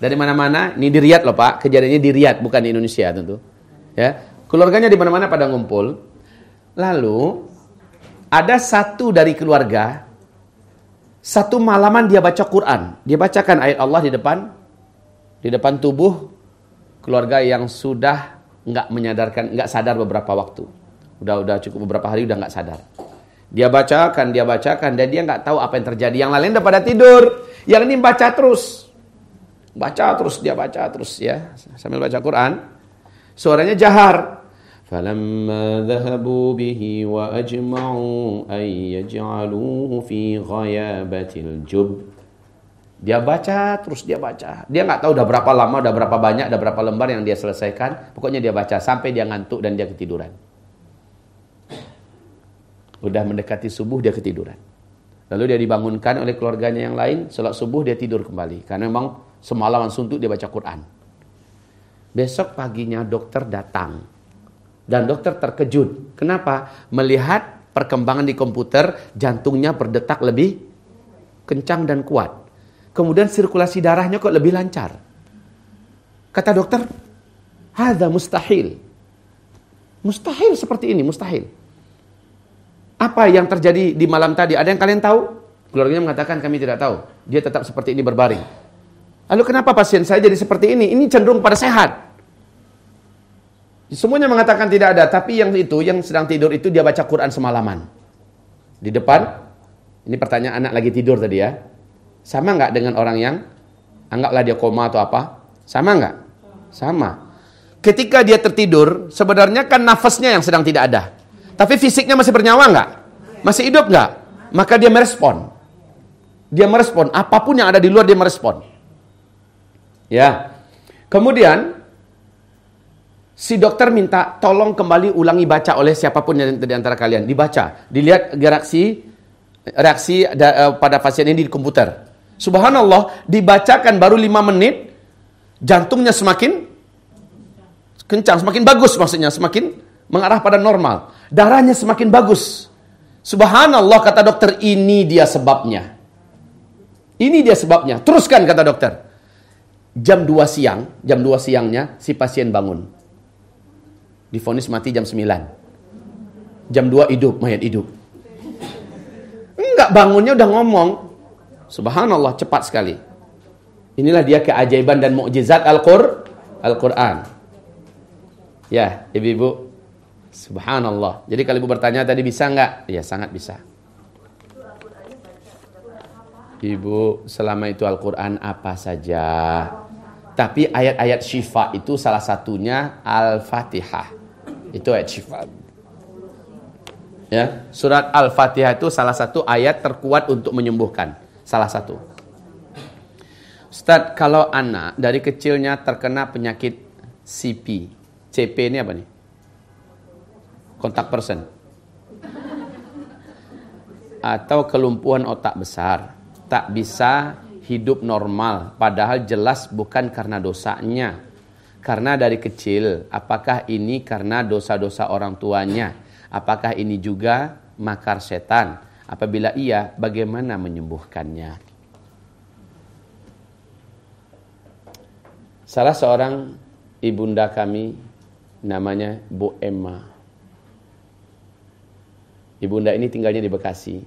Dari mana-mana, ini di Riyadh loh Pak, kejadiannya di Riyadh bukan di Indonesia tentu. Ya. Keluarganya di mana-mana pada ngumpul. Lalu ada satu dari keluarga satu malaman dia baca Quran. Dia bacakan ayat Allah di depan di depan tubuh keluarga yang sudah nggak menyadarkan, nggak sadar beberapa waktu. Udah udah cukup beberapa hari udah nggak sadar. Dia bacakan, dia bacakan, dan dia nggak tahu apa yang terjadi. Yang lain udah pada tidur, yang ini baca terus, baca terus dia baca terus ya sambil baca Quran. Suaranya jahar. فلما ذهبوا به وأجمعوا أن يجعلوه في غيابة الجب dia baca, terus dia baca. Dia nggak tahu udah berapa lama, udah berapa banyak, udah berapa lembar yang dia selesaikan. Pokoknya dia baca sampai dia ngantuk dan dia ketiduran. Udah mendekati subuh dia ketiduran. Lalu dia dibangunkan oleh keluarganya yang lain, sholat subuh dia tidur kembali. Karena memang semalaman suntuk dia baca Quran. Besok paginya dokter datang. Dan dokter terkejut. Kenapa? Melihat perkembangan di komputer, jantungnya berdetak lebih kencang dan kuat. Kemudian sirkulasi darahnya kok lebih lancar. Kata dokter, ada mustahil. Mustahil seperti ini, mustahil. Apa yang terjadi di malam tadi? Ada yang kalian tahu? Keluarganya mengatakan kami tidak tahu. Dia tetap seperti ini berbaring. Lalu kenapa pasien saya jadi seperti ini? Ini cenderung pada sehat. Semuanya mengatakan tidak ada, tapi yang itu, yang sedang tidur itu dia baca Quran semalaman. Di depan, ini pertanyaan anak lagi tidur tadi ya. Sama nggak dengan orang yang anggaplah dia koma atau apa? Sama nggak? Sama. Ketika dia tertidur, sebenarnya kan nafasnya yang sedang tidak ada. Tapi fisiknya masih bernyawa nggak? Masih hidup nggak? Maka dia merespon. Dia merespon. Apa pun yang ada di luar dia merespon. Ya. Kemudian, si dokter minta tolong kembali ulangi baca oleh siapa pun di antara kalian. Dibaca. Dilihat reaksi reaksi eh, pada pasien ini di komputer. Subhanallah, dibacakan baru lima menit, jantungnya semakin kencang, semakin bagus maksudnya, semakin mengarah pada normal. Darahnya semakin bagus. Subhanallah kata dokter, ini dia sebabnya. Ini dia sebabnya. Teruskan kata dokter. Jam 2 siang, jam 2 siangnya si pasien bangun. Difonis mati jam 9. Jam 2 hidup, mayat hidup. Enggak bangunnya udah ngomong, Subhanallah cepat sekali. Inilah dia keajaiban dan mukjizat Al-Qur Al-Qur'an. Ya, Ibu-ibu. Subhanallah. Jadi kalau Ibu bertanya tadi bisa enggak? Ya, sangat bisa. Ibu, selama itu Al-Qur'an apa saja. Tapi ayat-ayat syifa itu salah satunya Al-Fatihah. Itu ayat syifa. Ya, surat Al-Fatihah itu salah satu ayat terkuat untuk menyembuhkan. Salah satu. Ustaz, kalau anak dari kecilnya terkena penyakit CP, CP ini apa nih? Kontak person. Atau kelumpuhan otak besar. Tak bisa hidup normal. Padahal jelas bukan karena dosanya. Karena dari kecil, apakah ini karena dosa-dosa orang tuanya? Apakah ini juga makar setan? Apabila iya, bagaimana menyembuhkannya? Salah seorang ibunda kami namanya Bu Emma. Ibunda ini tinggalnya di Bekasi.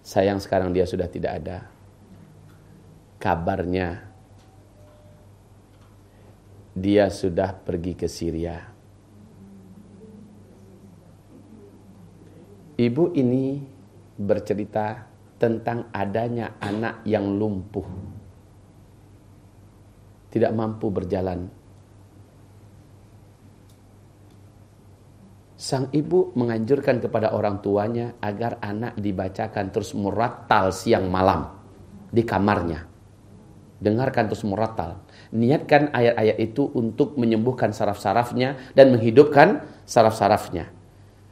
Sayang sekarang dia sudah tidak ada. Kabarnya dia sudah pergi ke Syria. Ibu ini bercerita tentang adanya anak yang lumpuh. Tidak mampu berjalan. Sang ibu menganjurkan kepada orang tuanya agar anak dibacakan terus murattal siang malam di kamarnya. Dengarkan terus murattal. Niatkan ayat-ayat itu untuk menyembuhkan saraf-sarafnya dan menghidupkan saraf-sarafnya.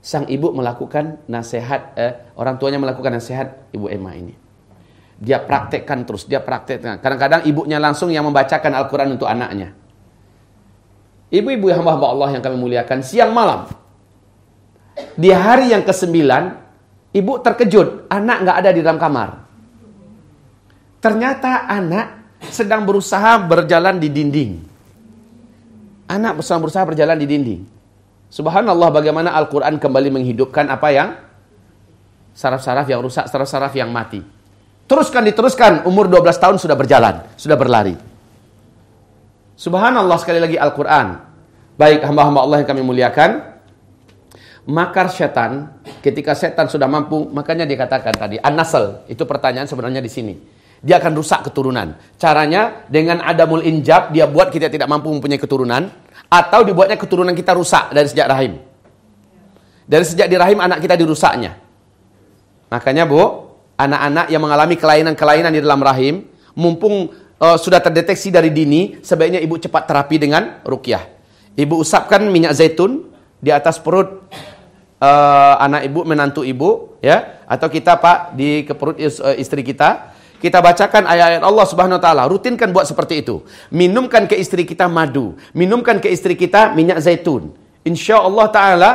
Sang ibu melakukan nasihat, eh, orang tuanya melakukan nasihat ibu Emma ini. Dia praktekkan terus, dia praktekkan. Kadang-kadang ibunya langsung yang membacakan Al-Quran untuk anaknya. Ibu-ibu yang hamba Allah yang kami muliakan, siang malam di hari yang ke-9, ibu terkejut, anak nggak ada di dalam kamar. Ternyata anak sedang berusaha berjalan di dinding. Anak sedang berusaha berjalan di dinding. Subhanallah bagaimana Al-Quran kembali menghidupkan apa yang saraf-saraf yang rusak, saraf-saraf yang mati. Teruskan diteruskan, umur 12 tahun sudah berjalan, sudah berlari. Subhanallah sekali lagi Al-Quran. Baik hamba-hamba Allah yang kami muliakan, makar setan, ketika setan sudah mampu, makanya dikatakan tadi, an-nasl, itu pertanyaan sebenarnya di sini. Dia akan rusak keturunan. Caranya dengan adamul injab, dia buat kita tidak mampu mempunyai keturunan, atau dibuatnya keturunan kita rusak dari sejak rahim. Dari sejak di rahim anak kita dirusaknya. Makanya bu, anak-anak yang mengalami kelainan-kelainan di dalam rahim, mumpung uh, sudah terdeteksi dari dini, sebaiknya ibu cepat terapi dengan rukyah. Ibu usapkan minyak zaitun di atas perut uh, anak ibu menantu ibu ya atau kita Pak di ke perut uh, istri kita kita bacakan ayat-ayat Allah Subhanahu wa taala. Rutinkan buat seperti itu. Minumkan ke istri kita madu. Minumkan ke istri kita minyak zaitun. Insyaallah taala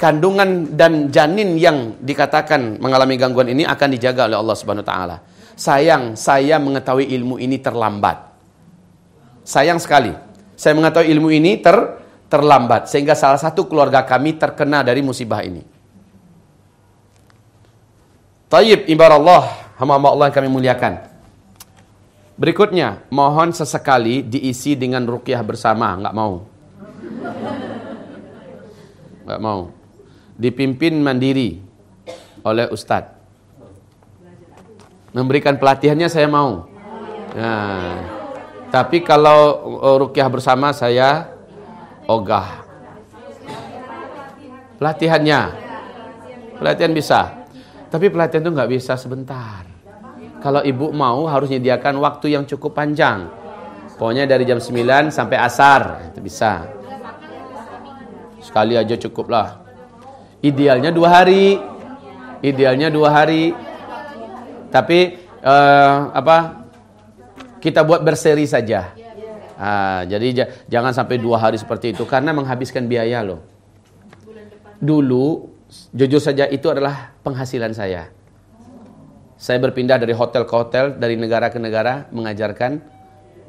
kandungan dan janin yang dikatakan mengalami gangguan ini akan dijaga oleh Allah Subhanahu wa taala. Sayang saya mengetahui ilmu ini terlambat. Sayang sekali. Saya mengetahui ilmu ini ter terlambat sehingga salah satu keluarga kami terkena dari musibah ini. Tayyib ibarat Allah, hamba Allah yang kami muliakan. Berikutnya, mohon sesekali diisi dengan rukyah bersama, enggak mau. Enggak mau. Dipimpin mandiri oleh ustaz. Memberikan pelatihannya saya mau. Nah, tapi kalau uh, rukyah bersama saya ogah. Pelatihannya. Pelatihan bisa. Tapi pelatihan itu nggak bisa sebentar. Kalau ibu mau harus menyediakan waktu yang cukup panjang. Pokoknya dari jam 9 sampai asar. Itu bisa. Sekali aja cukup lah. Idealnya dua hari. Idealnya dua hari. Tapi uh, apa? Kita buat berseri saja. Ah, jadi jangan sampai dua hari seperti itu karena menghabiskan biaya loh. Dulu jujur saja itu adalah penghasilan saya. Saya berpindah dari hotel ke hotel, dari negara ke negara mengajarkan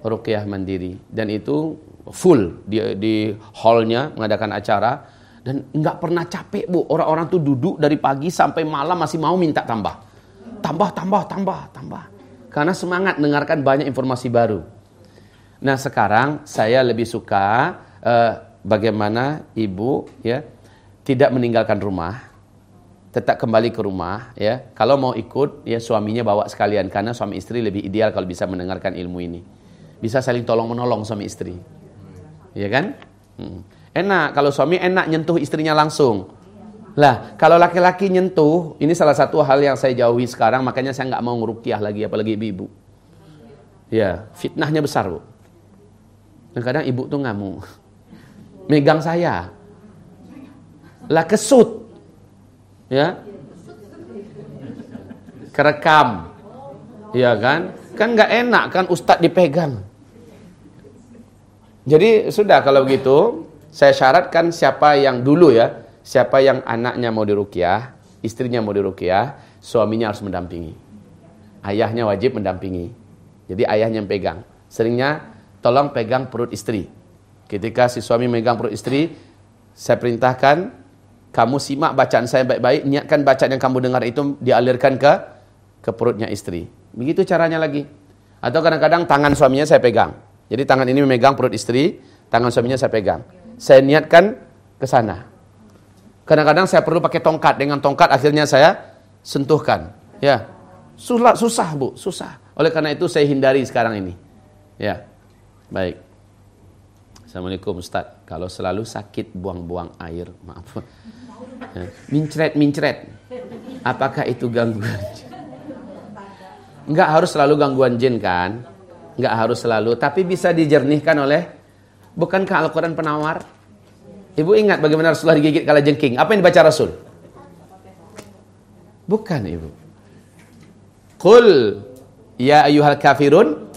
ruqyah mandiri. Dan itu full di di hallnya mengadakan acara. Dan nggak pernah capek bu. Orang-orang tuh duduk dari pagi sampai malam masih mau minta tambah. Tambah tambah tambah tambah. Karena semangat mendengarkan banyak informasi baru Nah sekarang saya lebih suka uh, bagaimana ibu ya tidak meninggalkan rumah, tetap kembali ke rumah ya. Kalau mau ikut ya suaminya bawa sekalian karena suami istri lebih ideal kalau bisa mendengarkan ilmu ini. Bisa saling tolong menolong suami istri, ya kan? Hmm. Enak kalau suami enak nyentuh istrinya langsung. Lah, kalau laki-laki nyentuh, ini salah satu hal yang saya jauhi sekarang, makanya saya nggak mau ngerukiah lagi, apalagi ibu-ibu. Ya, fitnahnya besar, Bu. Dan kadang ibu tuh ngamuk. Megang saya. Lah kesut. Ya. Kerekam. Ya kan? Kan nggak enak kan ustadz dipegang. Jadi sudah kalau begitu, saya syaratkan siapa yang dulu ya, siapa yang anaknya mau dirukyah, istrinya mau dirukyah, suaminya harus mendampingi. Ayahnya wajib mendampingi. Jadi ayahnya yang pegang. Seringnya tolong pegang perut istri. Ketika si suami megang perut istri, saya perintahkan kamu simak bacaan saya baik-baik, niatkan bacaan yang kamu dengar itu dialirkan ke ke perutnya istri. Begitu caranya lagi. Atau kadang-kadang tangan suaminya saya pegang. Jadi tangan ini memegang perut istri, Tangan suaminya saya pegang. Saya niatkan ke sana. Kadang-kadang saya perlu pakai tongkat. Dengan tongkat akhirnya saya sentuhkan. Ya. Susah, susah Bu, susah. Oleh karena itu saya hindari sekarang ini. Ya. Baik. Assalamualaikum Ustaz. Kalau selalu sakit buang-buang air, maaf. Ya. Mincret-mincret. Apakah itu gangguan? Enggak harus selalu gangguan jin kan? Enggak harus selalu, tapi bisa dijernihkan oleh bukankah Al-Qur'an penawar? Ibu ingat bagaimana Rasulullah digigit kala jengking? Apa yang dibaca Rasul? Bukan, Ibu. Qul ya ayyuhal kafirun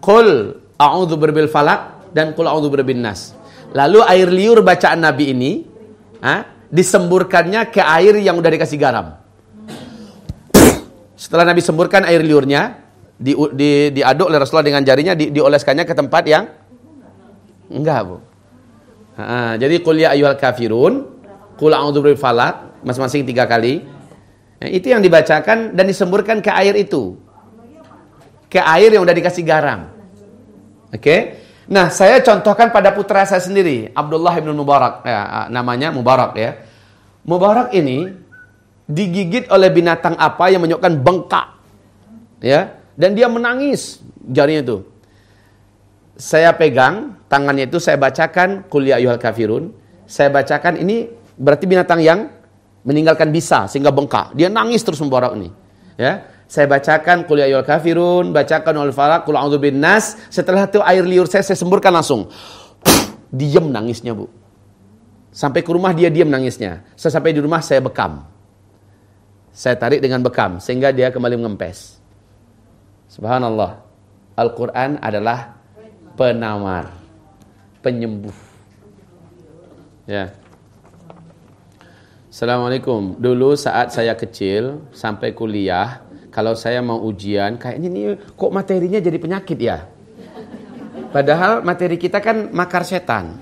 Qul a'udzu birabbil falak dan qul a'udzu birabbin nas. Lalu air liur bacaan Nabi ini ha, disemburkannya ke air yang udah dikasih garam. Setelah Nabi semburkan air liurnya, di, di, diaduk oleh Rasulullah dengan jarinya, di, dioleskannya ke tempat yang enggak, Bu. Ha, jadi qul ya ayyuhal kafirun, qul a'udzu birabbil falaq, masing-masing tiga kali. Nah, itu yang dibacakan dan disemburkan ke air itu. Ke air yang udah dikasih garam. Oke? Okay? Nah, saya contohkan pada putra saya sendiri, Abdullah bin Mubarak, ya, namanya Mubarak ya. Mubarak ini digigit oleh binatang apa yang menyebabkan bengkak. Ya, dan dia menangis jarinya itu. Saya pegang tangannya itu saya bacakan kuliah ya ayuhal kafirun. Saya bacakan ini berarti binatang yang meninggalkan bisa sehingga bengkak. Dia nangis terus memborok ini. Ya. Saya bacakan kuliah ya ayuhal kafirun, bacakan al falaq, qul a'udzu nas. Setelah itu air liur saya saya semburkan langsung. Diam nangisnya, Bu. Sampai ke rumah dia diam nangisnya. Saya sampai di rumah saya bekam. Saya tarik dengan bekam sehingga dia kembali mengempes. Subhanallah. Al-Quran adalah penawar, penyembuh. Ya. Assalamualaikum. Dulu saat saya kecil sampai kuliah, kalau saya mau ujian, kayaknya ini kok materinya jadi penyakit ya? Padahal materi kita kan makar setan.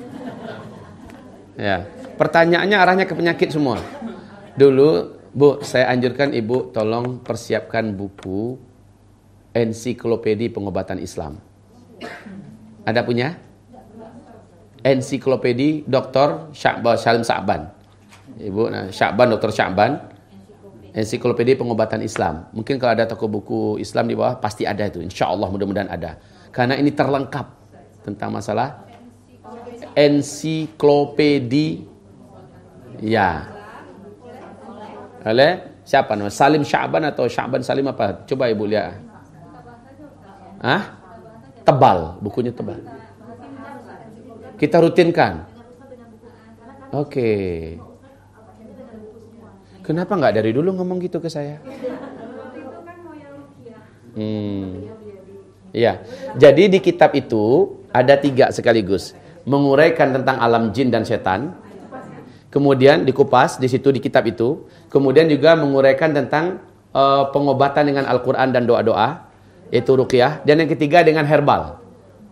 Ya. Pertanyaannya arahnya ke penyakit semua. Dulu Bu, saya anjurkan Ibu tolong persiapkan buku ensiklopedi pengobatan Islam. Ada punya? Ensiklopedi Dr. Syakban Salim Sa'ban. Ibu, nah, Syakban, Dr. Syakban. Ensiklopedi pengobatan Islam. Mungkin kalau ada toko buku Islam di bawah, pasti ada itu. Insya Allah mudah-mudahan ada. Karena ini terlengkap tentang masalah ensiklopedi. Ya, oleh siapa nama? Salim Sya'ban atau Sya'ban Salim apa? Coba Ibu lihat. Hah? Tebal, bukunya tebal. Kita rutinkan. Oke. Okay. Kenapa nggak dari dulu ngomong gitu ke saya? Hmm. Iya. Jadi di kitab itu ada tiga sekaligus. Menguraikan tentang alam jin dan setan. Kemudian dikupas di situ di kitab itu. Kemudian juga menguraikan tentang uh, pengobatan dengan Al-Quran dan doa-doa. Yaitu ruqyah. Dan yang ketiga dengan herbal.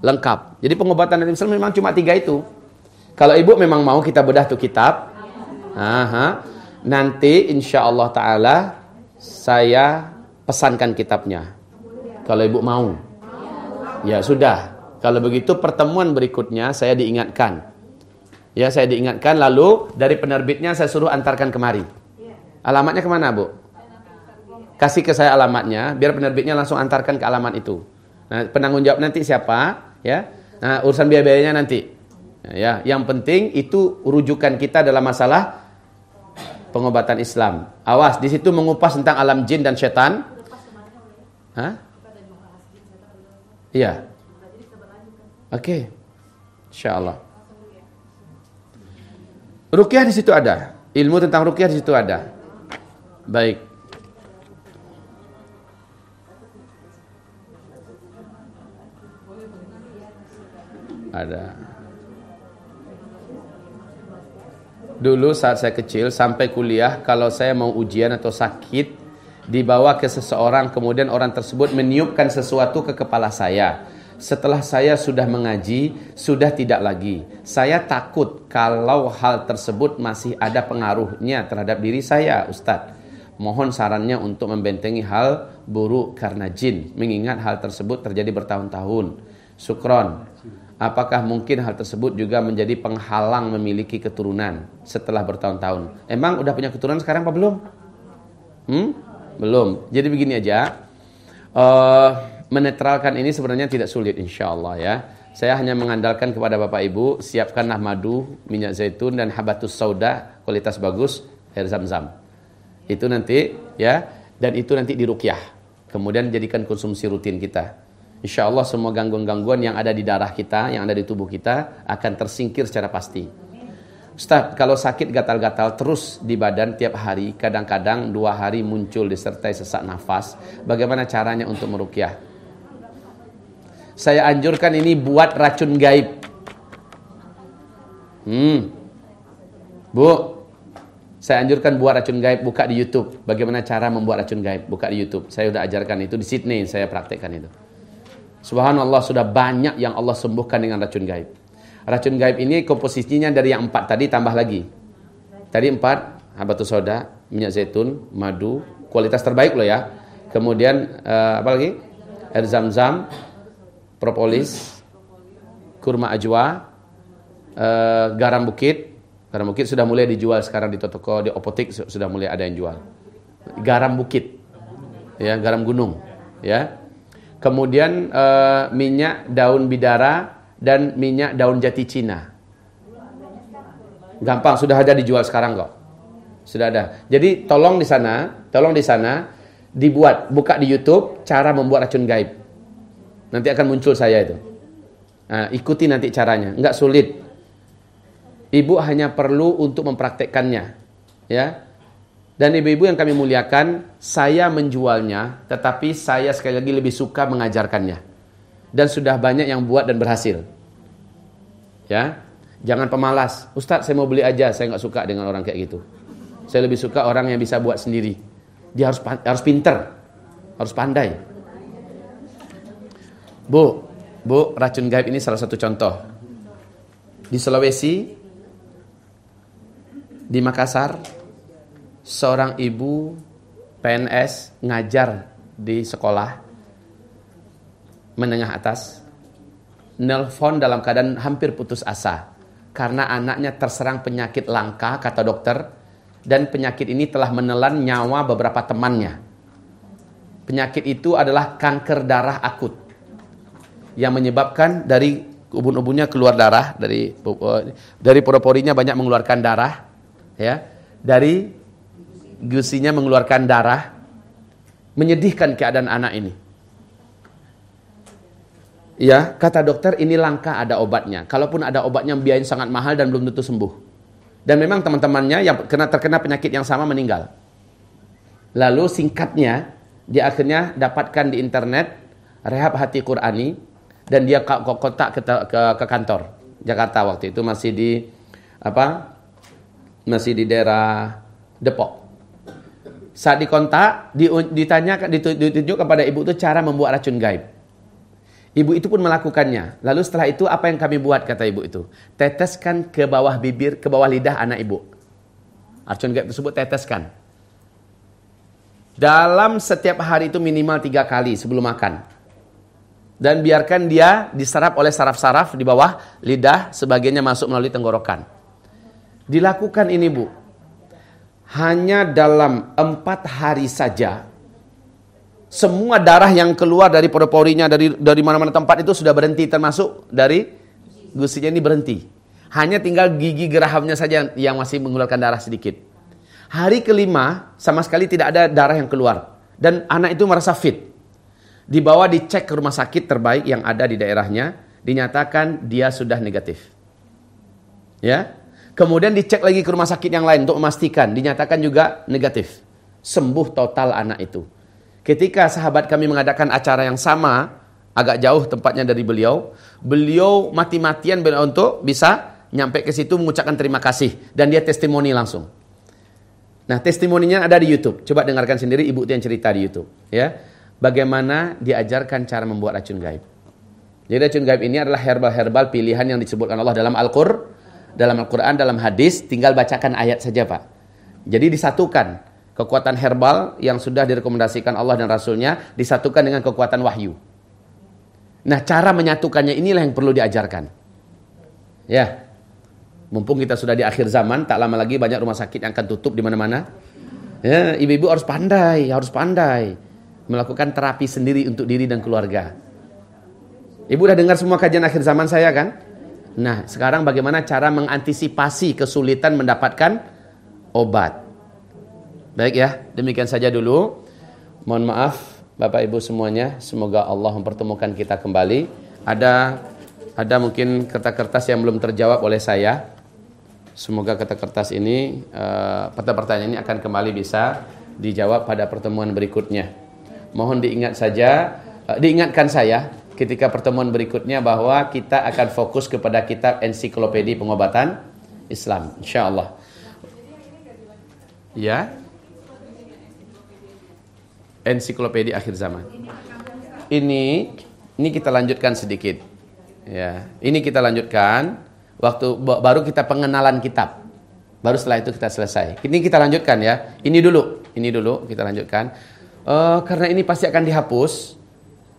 Lengkap. Jadi pengobatan dari Islam memang cuma tiga itu. Kalau ibu memang mau kita bedah tuh kitab. Aha. Nanti insya Allah Ta'ala saya pesankan kitabnya. Kalau ibu mau. Ya sudah. Kalau begitu pertemuan berikutnya saya diingatkan. Ya saya diingatkan lalu dari penerbitnya saya suruh antarkan kemari. Alamatnya ke mana bu? Kasih ke saya alamatnya, biar penerbitnya langsung antarkan ke alamat itu. Nah, penanggung jawab nanti siapa? Ya, nah, urusan biaya-biayanya nanti. Ya, yang penting itu rujukan kita dalam masalah pengobatan Islam. Awas, di situ mengupas tentang alam jin dan setan. Hah? Iya. Oke. Okay. Insyaallah. Rukyah di situ ada. Ilmu tentang rukyah di situ ada. Baik. Ada. Dulu saat saya kecil sampai kuliah kalau saya mau ujian atau sakit dibawa ke seseorang kemudian orang tersebut meniupkan sesuatu ke kepala saya setelah saya sudah mengaji, sudah tidak lagi. Saya takut kalau hal tersebut masih ada pengaruhnya terhadap diri saya, Ustadz. Mohon sarannya untuk membentengi hal buruk karena jin. Mengingat hal tersebut terjadi bertahun-tahun. Sukron. Apakah mungkin hal tersebut juga menjadi penghalang memiliki keturunan setelah bertahun-tahun? Emang udah punya keturunan sekarang apa belum? Hmm? Belum. Jadi begini aja. Uh, menetralkan ini sebenarnya tidak sulit insya Allah ya. Saya hanya mengandalkan kepada Bapak Ibu, siapkanlah madu, minyak zaitun dan habatus sauda kualitas bagus, air zam-zam. Itu nanti ya, dan itu nanti dirukyah. Kemudian jadikan konsumsi rutin kita. Insya Allah semua gangguan-gangguan yang ada di darah kita, yang ada di tubuh kita akan tersingkir secara pasti. Ustaz, kalau sakit gatal-gatal terus di badan tiap hari, kadang-kadang dua hari muncul disertai sesak nafas, bagaimana caranya untuk merukyah? Saya anjurkan ini buat racun gaib. Hmm. Bu, saya anjurkan buat racun gaib, buka di YouTube. Bagaimana cara membuat racun gaib? Buka di YouTube. Saya sudah ajarkan itu di Sydney, saya praktekkan itu. Subhanallah sudah banyak yang Allah sembuhkan dengan racun gaib. Racun gaib ini komposisinya dari yang empat tadi tambah lagi. Tadi empat, habatus soda, minyak zaitun, madu, kualitas terbaik loh ya. Kemudian uh, apa lagi? Air zam-zam, propolis, kurma ajwa, uh, garam bukit. Garam bukit sudah mulai dijual sekarang di toko di apotek sudah mulai ada yang jual. Garam bukit. Ya, garam gunung, ya kemudian uh, minyak daun bidara dan minyak daun jati Cina. Gampang, sudah ada dijual sekarang kok. Sudah ada. Jadi tolong di sana, tolong di sana dibuat, buka di YouTube cara membuat racun gaib. Nanti akan muncul saya itu. Nah, ikuti nanti caranya, enggak sulit. Ibu hanya perlu untuk mempraktekkannya, ya. Dan ibu-ibu yang kami muliakan, saya menjualnya, tetapi saya sekali lagi lebih suka mengajarkannya. Dan sudah banyak yang buat dan berhasil. Ya, jangan pemalas. Ustadz, saya mau beli aja, saya nggak suka dengan orang kayak gitu. Saya lebih suka orang yang bisa buat sendiri. Dia harus harus pinter, harus pandai. Bu, bu, racun gaib ini salah satu contoh. Di Sulawesi, di Makassar, seorang ibu PNS ngajar di sekolah menengah atas nelpon dalam keadaan hampir putus asa karena anaknya terserang penyakit langka kata dokter dan penyakit ini telah menelan nyawa beberapa temannya. Penyakit itu adalah kanker darah akut yang menyebabkan dari ubun-ubunnya keluar darah dari dari pori-porinya banyak mengeluarkan darah ya dari gusinya mengeluarkan darah, menyedihkan keadaan anak ini. Ya, kata dokter ini langka ada obatnya. Kalaupun ada obatnya biayanya sangat mahal dan belum tentu sembuh. Dan memang teman-temannya yang kena terkena penyakit yang sama meninggal. Lalu singkatnya dia akhirnya dapatkan di internet rehab hati Qurani dan dia ke kotak ke, ke, ke kantor Jakarta waktu itu masih di apa? Masih di daerah Depok. Saat dikontak, ditanya, ditunjuk kepada ibu itu cara membuat racun gaib. Ibu itu pun melakukannya. Lalu setelah itu apa yang kami buat kata ibu itu? Teteskan ke bawah bibir, ke bawah lidah anak ibu. Racun gaib tersebut teteskan. Dalam setiap hari itu minimal tiga kali sebelum makan. Dan biarkan dia diserap oleh saraf-saraf di bawah lidah, sebagainya masuk melalui tenggorokan. Dilakukan ini bu, hanya dalam empat hari saja semua darah yang keluar dari pori-porinya dari dari mana-mana tempat itu sudah berhenti termasuk dari gusinya ini berhenti. Hanya tinggal gigi gerahamnya saja yang masih mengeluarkan darah sedikit. Hari kelima sama sekali tidak ada darah yang keluar dan anak itu merasa fit. Dibawa dicek ke rumah sakit terbaik yang ada di daerahnya, dinyatakan dia sudah negatif. Ya, Kemudian dicek lagi ke rumah sakit yang lain untuk memastikan, dinyatakan juga negatif. Sembuh total anak itu. Ketika sahabat kami mengadakan acara yang sama, agak jauh tempatnya dari beliau, beliau mati-matian untuk bisa nyampe ke situ mengucapkan terima kasih dan dia testimoni langsung. Nah, testimoninya ada di YouTube. Coba dengarkan sendiri ibu itu yang cerita di YouTube, ya. Bagaimana diajarkan cara membuat racun gaib. Jadi racun gaib ini adalah herbal-herbal pilihan yang disebutkan Allah dalam Al-Qur'an dalam Al-Quran, dalam hadis, tinggal bacakan ayat saja Pak. Jadi disatukan kekuatan herbal yang sudah direkomendasikan Allah dan Rasulnya, disatukan dengan kekuatan wahyu. Nah, cara menyatukannya inilah yang perlu diajarkan. Ya. Mumpung kita sudah di akhir zaman, tak lama lagi banyak rumah sakit yang akan tutup di mana-mana. Ya, ibu-ibu harus pandai, harus pandai melakukan terapi sendiri untuk diri dan keluarga. Ibu udah dengar semua kajian akhir zaman saya kan? Nah, sekarang bagaimana cara mengantisipasi kesulitan mendapatkan obat? Baik ya, demikian saja dulu. Mohon maaf Bapak Ibu semuanya, semoga Allah mempertemukan kita kembali. Ada ada mungkin kertas-kertas yang belum terjawab oleh saya. Semoga kertas-kertas ini uh, pertanyaan ini akan kembali bisa dijawab pada pertemuan berikutnya. Mohon diingat saja, uh, diingatkan saya ketika pertemuan berikutnya bahwa kita akan fokus kepada kitab ensiklopedi pengobatan Islam, insyaallah. Ya ensiklopedia akhir zaman. Ini ini kita lanjutkan sedikit. Ya, ini kita lanjutkan waktu baru kita pengenalan kitab. Baru setelah itu kita selesai. Ini kita lanjutkan ya. Ini dulu, ini dulu kita lanjutkan. Uh, karena ini pasti akan dihapus.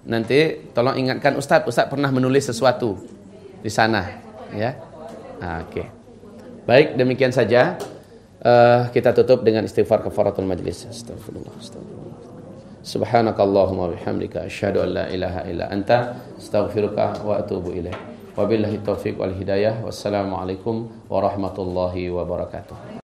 Nanti tolong ingatkan Ustadz, Ustadz pernah menulis sesuatu di sana, ya. Nah, Oke. Okay. Baik, demikian saja. Uh, kita tutup dengan istighfar kafaratul majlis. Astagfirullah. Astagfirullah. Subhanakallahumma bihamdika asyhadu an la ilaha illa anta astaghfiruka wa atubu ilaik. Wabillahi taufiq wal hidayah. Wassalamualaikum warahmatullahi wabarakatuh.